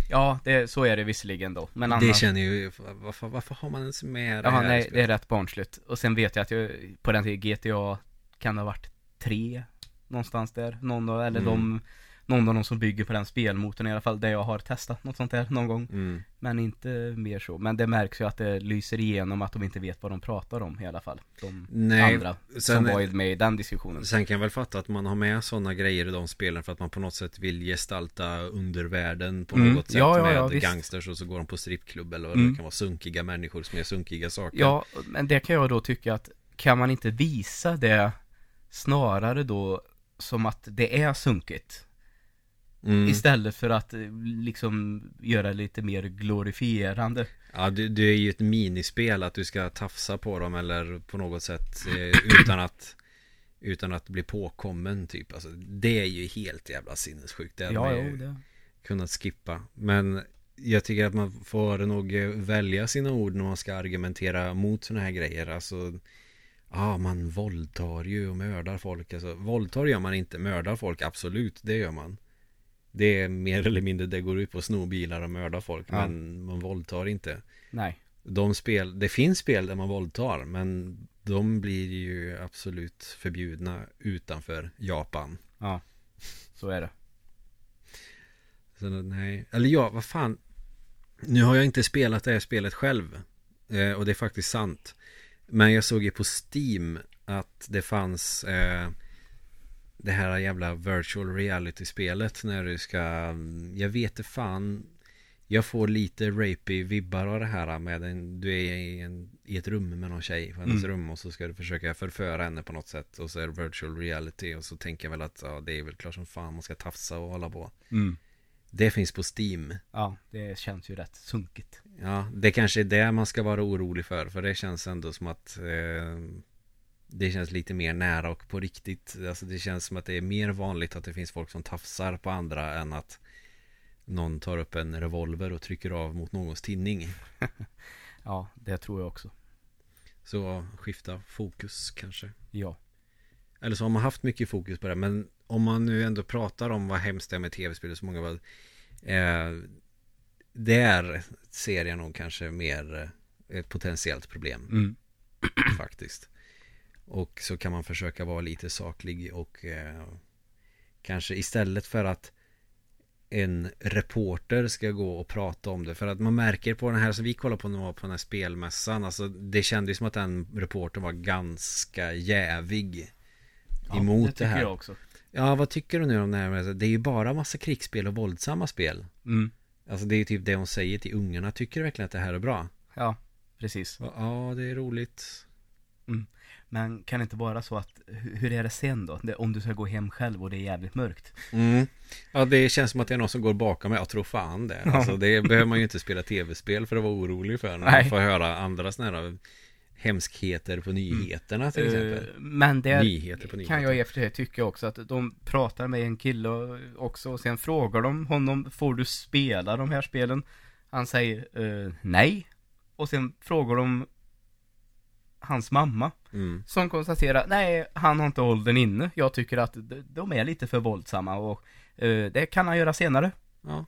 Ja, det, så är det visserligen då. Men det annars, känner ju... Varför, varför har man ens med det Jaha, här? nej, spelet? det är rätt barnsligt. Och sen vet jag att jag, på den tiden GTA kan det ha varit tre, någonstans där. Någon eller Mm. de, någon av de som bygger på den spelmotorn i alla fall, där jag har testat något sånt där någon gång. Mm. Men inte mer så. Men det märks ju att det lyser igenom att de inte vet vad de pratar om i alla fall. De Nej, andra som var med i den diskussionen. Sen kan jag väl fatta att man har med sådana grejer i de spelen för att man på något sätt vill gestalta undervärlden på Mm. något sätt Ja, ja, med ja, visst. gangsters och så går de på strippklubb eller Mm. det kan vara sunkiga människor som gör sunkiga saker. Ja, men det kan jag då tycka att kan man inte visa det snarare då som att det är sunkigt? Mm. Istället för att eh, liksom göra lite mer glorifierande. Ja, det, det är ju ett minispel att du ska tafsa på dem eller på något sätt eh, utan att utan att bli påkommen typ. Alltså, det är ju helt jävla sinnessjukt. Det hade Ja, man ju jo, det. kunnat skippa. Men jag tycker att man får nog eh, välja sina ord när man ska argumentera mot sådana här grejer. Alltså, ja, man våldtar ju och mördar folk. Alltså, våldtar gör man inte, mördar folk, absolut, det gör man. Det är mer eller mindre, det går ut på att sno bilar och mörda folk, Ja. men man våldtar inte. Nej. De spel, det finns spel där man våldtar, men de blir ju absolut förbjudna utanför Japan. Ja. Så är det. Så nej, eller ja, vad fan. Nu har jag inte spelat det här spelet själv. Eh, och det är faktiskt sant. Men jag såg ju på Steam att det fanns eh, det här jävla virtual reality-spelet när du ska, jag vet inte fan. Jag får lite rapey vibbar av det här med en, du är i, en, i ett rum med någon tjej på hennes Mm. rum och så ska du försöka förföra henne på något sätt och så är det virtual reality och så tänker jag väl att ja, det är väl klart som fan man ska tafsa och hålla på. Mm. Det finns på Steam. Ja, det känns ju rätt sunkigt. Ja, det kanske är det man ska vara orolig för. För det känns ändå som att eh, det känns lite mer nära och på riktigt. Alltså det känns som att det är mer vanligt att det finns folk som tafsar på andra än att någon tar upp en revolver och trycker av mot någons tinning. Ja, det tror jag också. Så skifta fokus kanske. Ja. Eller så har man haft mycket fokus på det. Men om man nu ändå pratar om vad hemskt det är med tv-spel så många var, eh, där ser jag nog kanske mer eh, ett potentiellt problem Mm. faktiskt. Och så kan man försöka vara lite saklig och eh, kanske istället för att en reporter ska gå och prata om det. För att man märker på den här som vi kollar på nu på den här spelmässan. Alltså det kändes som att den reportern var ganska jävig. emot det det, här. jag också. Ja, vad tycker du nu om det här? Det är ju bara massa krigsspel och våldsamma spel. Mm. Alltså det är ju typ det hon säger till ungarna. Tycker du verkligen att det här är bra? Ja, precis. Ja, det är roligt. Men kan det inte vara så att, hur är det sen då? Det, om du ska gå hem själv och det är jävligt mörkt. Mm. Ja, det känns som att det är någon som går bakom mig. Jag tror fan det. Alltså, det behöver man ju inte spela tv-spel för att vara orolig för. När man Nej. får höra andra sådana här hemskheter på nyheterna till exempel. Eh, men det Nyheter på nyheter. kan jag i för sig tycka också att de pratar med en kille också och sen frågar de honom, får du spela de här spelen? Han säger eh, nej. Och sen frågar de hans mamma Mm. som konstaterar, nej han har inte åldern inne. Jag tycker att de- är lite för våldsamma och eh, det kan han göra senare. Ja.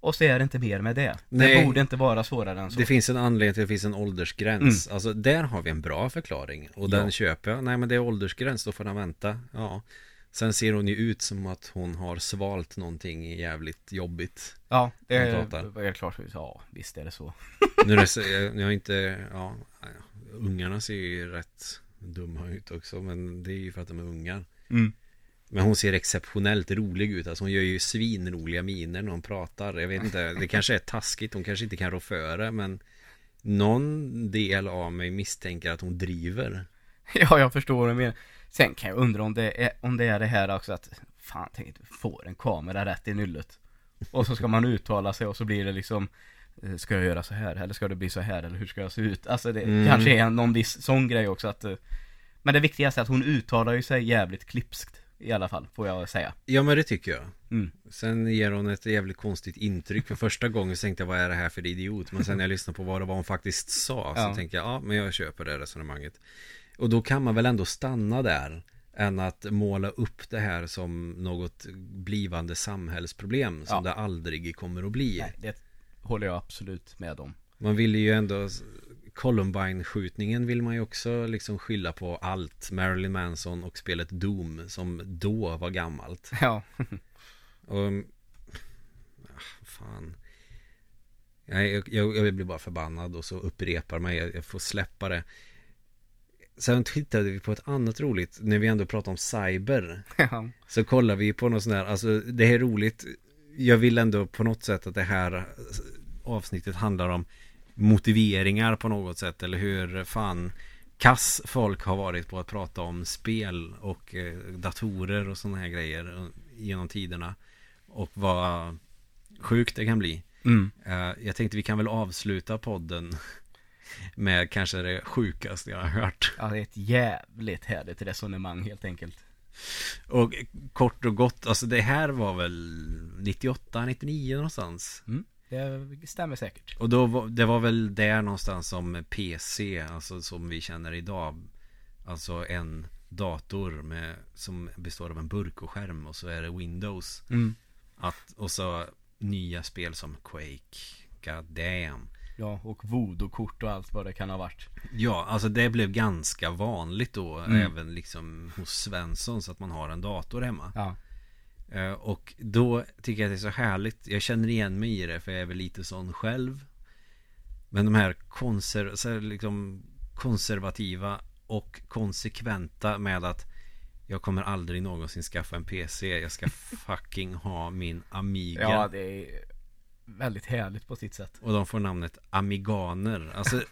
Och så är det inte mer med det. Nej. Det borde inte vara svårare än så. Det finns en anledning till att det finns en åldersgräns. Alltså där har vi en bra förklaring. Och den Mm. Ja. köper jag. Nej men det är åldersgräns, då får den vänta. Ja. Sen ser hon ju ut som att hon har svalt någonting jävligt jobbigt. Ja, det Han är, klart. Ja, visst är det så. Nu är det jag har inte, ja, ungarna ser ju rätt dumma ut också. Men det är ju för att de är ungar. Mm. Men hon ser exceptionellt rolig ut. Alltså hon gör ju svinroliga miner när hon pratar. Jag vet inte, det kanske är taskigt. Hon kanske inte kan rå för det. Men någon del av mig misstänker att hon driver. Ja, jag förstår du menar. Sen kan jag undra om det är, om det är det här också att Fan, tänk du får en kamera rätt i nyllet Och så ska man uttala sig och så blir det liksom Ska jag göra så här eller ska det bli så här eller hur ska jag se ut? Alltså det Mm. kanske är någon viss sån grej också att eh, Men det viktigaste är att hon uttalar ju sig jävligt klipskt I alla fall, får jag säga Ja men det tycker jag. Mm. Sen ger hon ett jävligt konstigt intryck. För första gången så tänkte jag vad är det här för idiot? Men sen när jag lyssnade på vad det var hon faktiskt sa så Ja. tänkte jag ja men jag köper det resonemanget. Och då kan man väl ändå stanna där. Än att måla upp det här som något blivande samhällsproblem som Ja. det aldrig kommer att bli. Nej, det håller jag absolut med om. Man vill ju ändå Columbine-skjutningen vill man ju också liksom skylla på allt. Marilyn Manson och spelet Doom som då var gammalt. Ja, och ah, Fan. Jag, jag, jag blir bara förbannad och så upprepar mig jag, jag får släppa det. Sen tittade vi på ett annat roligt När vi ändå pratar om cyber. Ja, Så kollar vi på något sånt där Alltså det är roligt Jag vill ändå på något sätt att det här avsnittet handlar om motiveringar på något sätt eller hur fan kass folk har varit på att prata om spel och eh, datorer och sådana här grejer eh, genom tiderna och vad sjukt det kan bli. mm. Eh, jag tänkte vi kan väl avsluta podden med kanske det sjukaste jag har hört. ja det är ett jävligt härligt resonemang helt enkelt Och kort och gott, alltså det här var väl 98, 99 någonstans. mm. Det stämmer säkert Och då var, det var väl där någonstans som PC, alltså som vi känner idag. Alltså en dator med, som består av en burk och skärm och så är det Windows. mm. Att, och så nya spel som Quake, God damn. Ja, och voodoo-kort och allt vad det kan ha varit. Ja, alltså det blev ganska vanligt då, Mm. även liksom hos Svensson, så att man har en dator hemma. Ja, Eh, Och då tycker jag att det är så härligt. Jag känner igen mig i det för jag är väl lite sån själv. Men de här, konser så här liksom konservativa och konsekventa med att Jag kommer aldrig någonsin skaffa en PC Jag ska fucking ha min Amiga. Ja det är väldigt härligt på sitt sätt. Och de får namnet Amiganer. Alltså,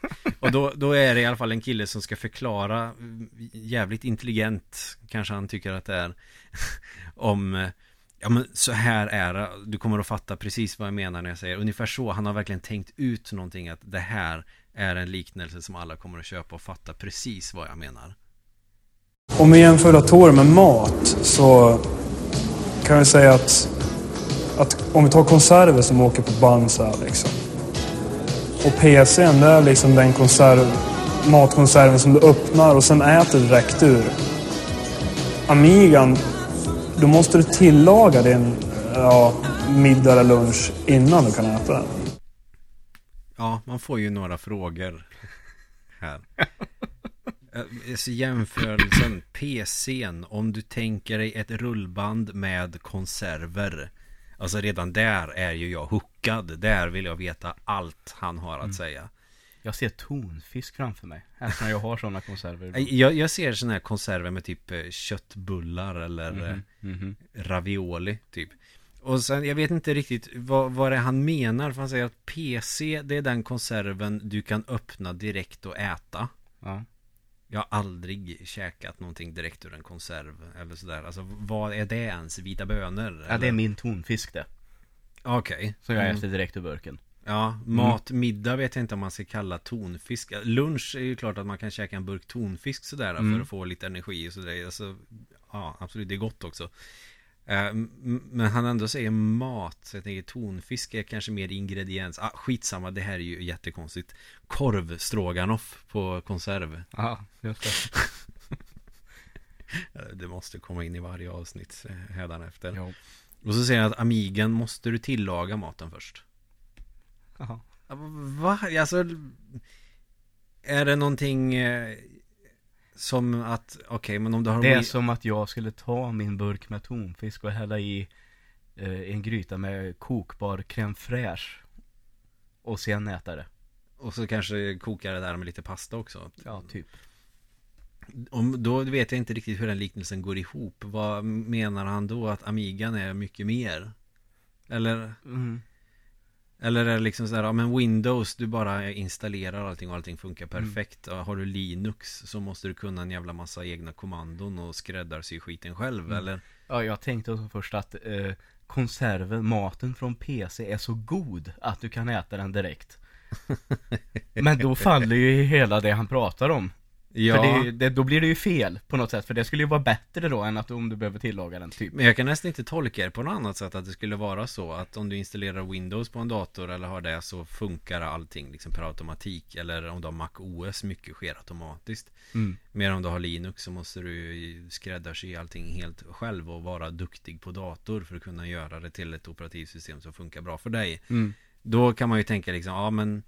Och då, då är det i alla fall en kille som ska förklara mm, Jävligt intelligent Kanske han tycker att det är Om Ja men så här är det. Du kommer att fatta precis vad jag menar när jag säger Ungefär så, han har verkligen tänkt ut någonting Att det här är en liknelse som alla kommer att köpa och fatta precis vad jag menar. Om vi jämför datorer med mat så kan vi säga att, att om vi tar konserver som åker på band så här liksom. Och PCn det är liksom den konserv, matkonserven som du öppnar och sen äter direkt ur. Amigan, då måste du tillaga din ja, middag eller lunch innan du kan äta den. Ja, man får ju några frågor här. Eh, så jämförelsen, PCn, om du tänker dig ett rullband med konserver. Alltså redan där är ju jag hookad. Där vill jag veta allt han har att säga. Jag ser tonfisk framför mig. Eftersom jag har sådana konserver. Jag, jag ser sådana här konserver med typ eh, köttbullar eller eh, Mhm. ravioli typ. Och sen, jag vet inte riktigt vad, vad det är han menar. För han säger att PC, det är den konserven du kan öppna direkt och äta. Ja. Jag har aldrig käkat någonting direkt ur en konserv eller sådär. Alltså vad är det ens? Vita bönor? ja, det är min tonfisk det. Okej. Som jag Mm. äter direkt ur burken. Ja, mat, middag vet jag inte om man ska kalla tonfisk. Lunch är ju klart att man kan käka en burk tonfisk sådär Mm. för att få lite energi och sådär. Alltså, ja, absolut, det är gott också. Eh, Men han ändå säger mat, så jag tänker tonfisk är kanske mer ingrediens. Ah, skitsamma, det här är ju jättekonstigt. Korv stroganoff på konserv. Ja, just det. Eh, Det måste komma in i varje avsnitt eh, hädanefter. Ja. Och så säger han att Amigan måste du tillaga maten först. Jaha. Ja, Va? Alltså Är det någonting eh, Som att Okej men om du har Det är som att jag skulle ta min burk med tonfisk och hälla i eh, en gryta med kokbar crème fraîche. Och sen äta det. Och så kanske koka det där med lite pasta också Ja, typ. Om, Då vet jag inte riktigt hur den liknelsen går ihop Vad menar han då att Amigan är mycket mer? Eller Mm. Eller är det liksom så här, ja men Windows, du bara installerar allting och allting funkar perfekt. Ja, Har du Linux så måste du kunna en jävla massa egna kommandon och skräddarsy skiten själv, eller? Ja, jag tänkte också först att eh, konserven, maten från PC är så god att du kan äta den direkt. Men då faller ju hela det han pratar om. Ja, För det, det, då blir det ju fel på något sätt. För det skulle ju vara bättre då än att om du behöver tillaga den typ. men jag kan nästan inte tolka det på något annat sätt att det skulle vara så att om du installerar Windows på en dator eller har det så funkar allting liksom per automatik. Eller om du har Mac OS, mycket sker automatiskt. Mm. Mer om du har Linux så måste du skräddarsy allting helt själv och vara duktig på dator för att kunna göra det till ett operativsystem som funkar bra för dig. Mm. Då kan man ju tänka liksom, ja men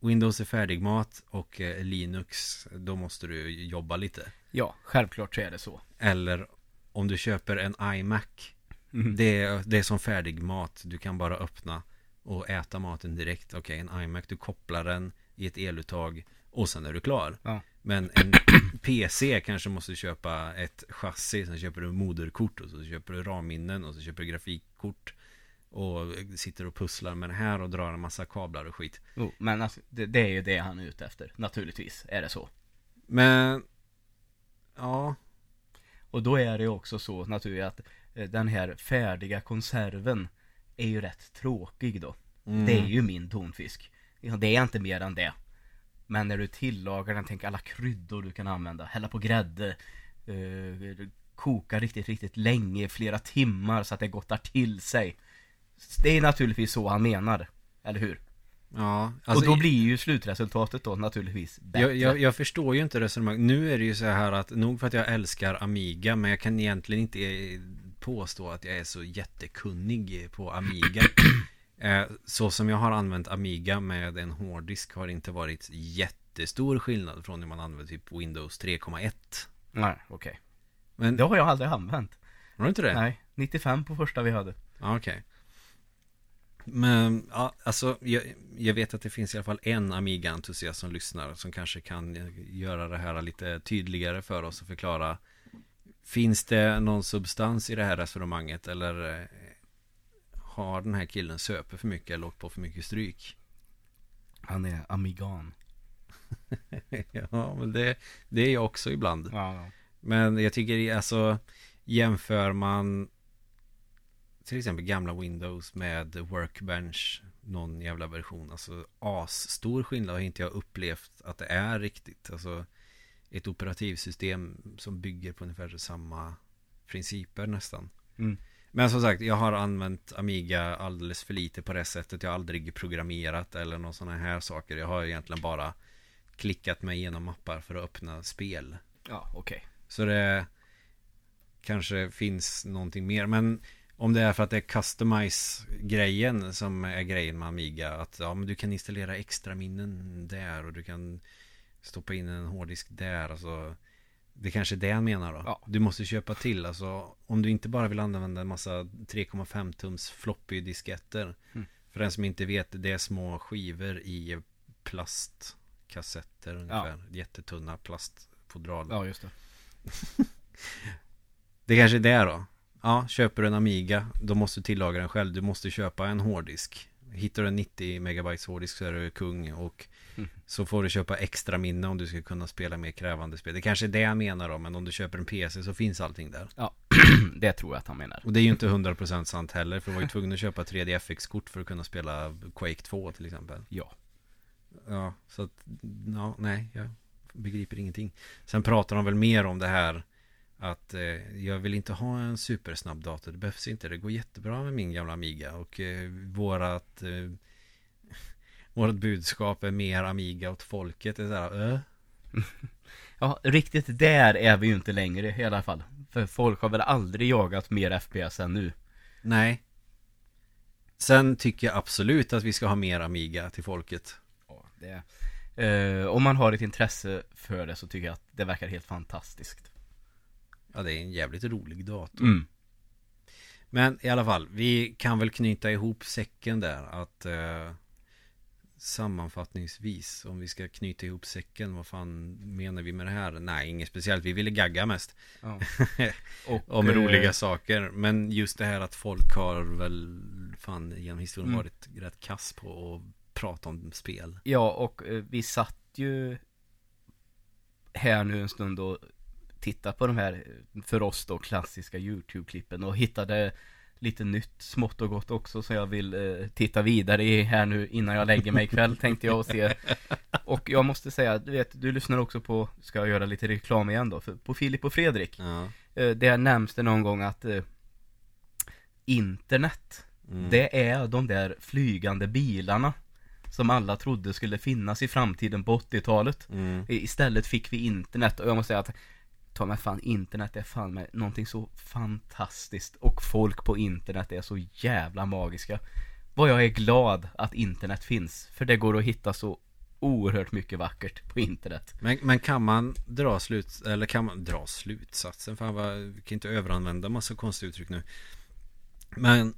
Windows är färdigmat och eh, Linux, då måste du jobba lite. Ja, självklart så är det så. Eller om du köper en iMac, Mm. det, är, det är som färdig mat. Du kan bara öppna och äta maten direkt. Okej, en iMac, du kopplar den i ett eluttag och sen är du klar. Ja. Men en PC kanske måste köpa ett chassi, sen köper du moderkort och så köper du RAM-minnen och så köper du grafikkort. Och sitter och pusslar med det här och drar en massa kablar och skit. Jo, men alltså, det, det är ju det han är ute efter. Naturligtvis är det så. Men Ja Och då är det ju också så naturligtvis att eh, den här färdiga konserven är ju rätt tråkig då. mm. Det är ju min tonfisk. Det är inte mer än det. Men när du tillagar den, tänk alla kryddor du kan använda. Hälla på grädde. Eh, koka riktigt, riktigt länge, flera timmar så att det gottar till sig. Det är naturligtvis så han menar. Eller hur? Ja och då blir ju slutresultatet då naturligtvis bättre. jag, jag, jag förstår ju inte resonemang. Nu är det ju så här att nog för att jag älskar Amiga men jag kan egentligen inte eh, påstå att jag är så jättekunnig på Amiga. Eh, Så som jag har använt Amiga med en hårddisk har det inte varit jättestor skillnad från när man använder typ Windows 3,1. Nej, okej. Men Det har jag aldrig använt. har du inte det? Nej, 95 på första vi hade. Okej. Men, ja, alltså jag, jag vet att det finns i alla fall en Amiga-entusiast som lyssnar som kanske kan göra det här lite tydligare för oss och förklara Finns det någon substans i det här resonemanget eller eh, har den här killen söper för mycket eller åkt på för mycket stryk? Han är amigan. ja, men det, det är jag också ibland. Ja, ja. Men jag tycker alltså jämför man till exempel gamla Windows med Workbench någon jävla version. Alltså asstor skillnad har inte jag upplevt att det är riktigt. Alltså ett operativsystem som bygger på ungefär samma principer nästan. Mm. Men som sagt, jag har använt Amiga alldeles för lite på det sättet. Jag har aldrig programmerat eller någon sådana här saker. Jag har egentligen bara klickat mig igenom mappar för att öppna spel. Ja, okej. Så det kanske finns någonting mer. Men Om det är för att det är customize-grejen som är grejen med Amiga. Att ja, men du kan installera extra minnen där och du kan stoppa in en hårddisk där. Alltså, det kanske är det han menar då. Ja. Du måste köpa till. Alltså, om du inte bara vill använda en massa 3,5 tums floppy disketter. Mm. För den som inte vet, det är små skivor i plastkassetter ungefär. Jättetunna plastfodral. Ja, just det. Det kanske är det då. Ja, köper du en Amiga, då måste du tillaga den själv. Du måste köpa en hårddisk. Hittar du en 90 megabytes hårddisk så är du kung och Mm. så får du köpa extra minne om du ska kunna spela mer krävande spel. Det kanske är det jag menar då, men om du köper en PC så finns allting där. Det tror jag att han menar. Och det är ju inte 100% sant heller, för du var ju tvungen att köpa 3DFX-kort för att kunna spela Quake 2 till exempel. Ja. Ja, så att, ja, nej, jag begriper ingenting. Sen pratar de väl mer om det här att eh, jag vill inte ha en supersnabb dator. Det behövs inte. Det går jättebra med min gamla Amiga. Och eh, vårat, eh, vårat budskap är mer Amiga åt folket. Det är så här, äh? Ja, riktigt där är vi ju inte längre i alla fall. För folk har väl aldrig jagat mer FPS än nu. Nej. Sen tycker jag absolut att vi ska ha mer Amiga till folket. Ja, det eh, om man har ett intresse för det så tycker jag att det verkar helt fantastiskt. Ja, det är en jävligt rolig dator. Mm. Men i alla fall, vi kan väl knyta ihop säcken där att eh, Sammanfattningsvis, om vi ska knyta ihop säcken, vad fan menar vi med det här? Nej, inget speciellt, vi ville gagga mest Ja. Och, Om eh, roliga saker Men just det här att folk har väl fan genom historien Mm. varit rätt kass på att prata om spel Ja, och eh, vi satt ju här nu en stund och tittade på de här, för oss då, klassiska YouTube-klippen och hittade lite nytt smått och gott också som jag vill eh, titta vidare i här nu innan jag lägger mig ikväll tänkte jag och se. Och jag måste säga, du vet, du lyssnar också på, ska jag göra lite reklam igen då, för, på Filip och Fredrik. Ja, Eh, där nämns det någon gång att eh, internet, mm. det är de där flygande bilarna som alla trodde skulle finnas i framtiden på 80-talet. Mm. Istället fick vi internet och jag måste säga att Ta mig fan, internet är fan med någonting så fantastiskt och folk på internet är så jävla magiska. Vad jag är glad att internet finns, för det går att hitta så oerhört mycket vackert på internet. Men, men kan man dra slut eller kan man dra slutsatsen? Fan vad, vi kan inte överanvända massa konstiga uttryck nu. Men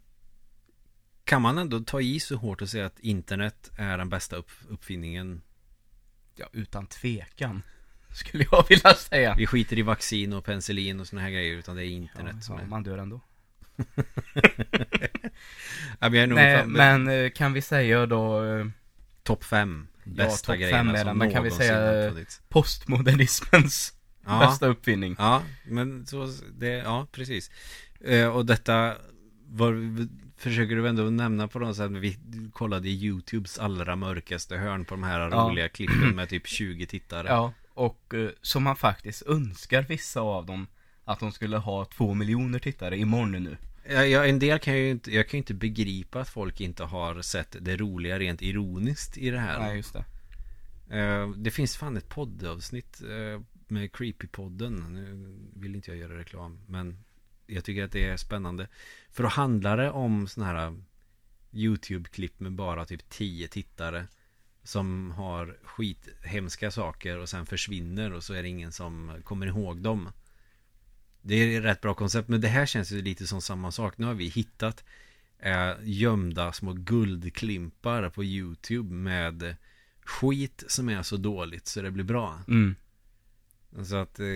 kan man ändå ta i så hårt och säga att internet är den bästa upp, uppfinningen? Ja, utan tvekan. Skulle jag vilja säga. Vi skiter i vaccin och penicillin och såna här grejer utan det är internet Ja, som ja, är... man dör ändå. Ja, men Nej, men eh, kan vi säga då eh, Topp fem bästa topp grejerna fem som men kan vi säga, postmodernismens Ja. bästa uppfinning? Ja, men så, det, ja precis. Eh, och detta var, försöker du ändå nämna på något sätt, vi kollade i YouTubes allra mörkaste hörn på de här Ja. roliga klippen med typ 20 tittare. Ja, och eh, som man faktiskt önskar vissa av dem att de skulle ha två miljoner tittare imorgon nu. Ja, ja, en del kan jag ju inte, jag kan ju inte begripa att folk inte har sett det roliga rent ironiskt i det här. Nej, just det. Eh, det finns fan ett poddavsnitt eh, med Creepypodden. Nu vill inte jag göra reklam, men jag tycker att det är spännande. För då handlar det om sådana här YouTube-klipp med bara typ 10 tittare som har skithemska saker och sen försvinner och så är det ingen som kommer ihåg dem. Det är ett rätt bra koncept, men det här känns ju lite som samma sak. Nu har vi hittat eh, gömda små guldklimpar på YouTube med skit som är så dåligt så det blir bra. Mm. Så att, eh,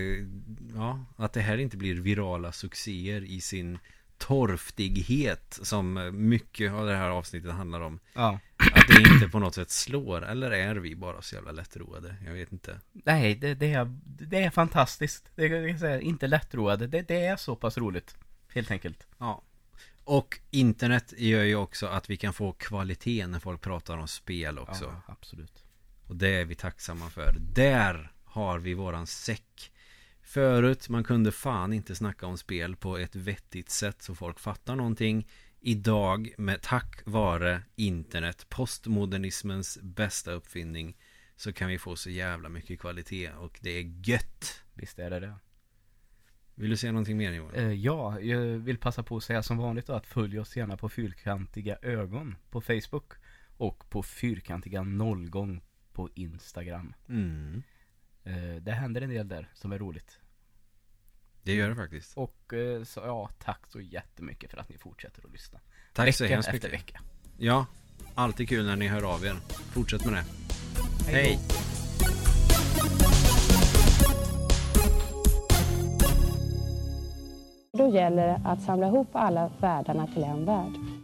ja, att det här inte blir virala succéer i sin torftighet som mycket av det här avsnittet handlar om. Ja. Att det inte på något sätt slår, eller är vi bara så jävla lättroade? Jag vet inte. Nej, det, det, är, det är fantastiskt. Det säga, inte lättroade. Det, det är så pass roligt. Helt enkelt. Ja. Och internet gör ju också att vi kan få kvalitet när folk pratar om spel också. Ja, absolut. Och det är vi tacksamma för. Där har vi våran säck. Förut, man kunde fan inte snacka om spel på ett vettigt sätt så folk fattar någonting. Idag, med tack vare internet, postmodernismens bästa uppfinning, så kan vi få så jävla mycket kvalitet och det är gött. Visst är det det. Vill du säga någonting mer Johan? Eh, ja, jag vill passa på att säga som vanligt då att följ oss gärna på Fyrkantiga ögon på Facebook och på Fyrkantiga nollgång på Instagram. Mm. Eh, det händer en del där som är roligt. Det gör det faktiskt. Och eh, så ja, tack så jättemycket för att ni fortsätter att lyssna. Tack så vecka hemskt efter mycket. vecka. Ja, alltid kul när ni hör av er. Fortsätt med det. Hej Hej. då. Då gäller det att samla ihop alla världarna till en värld.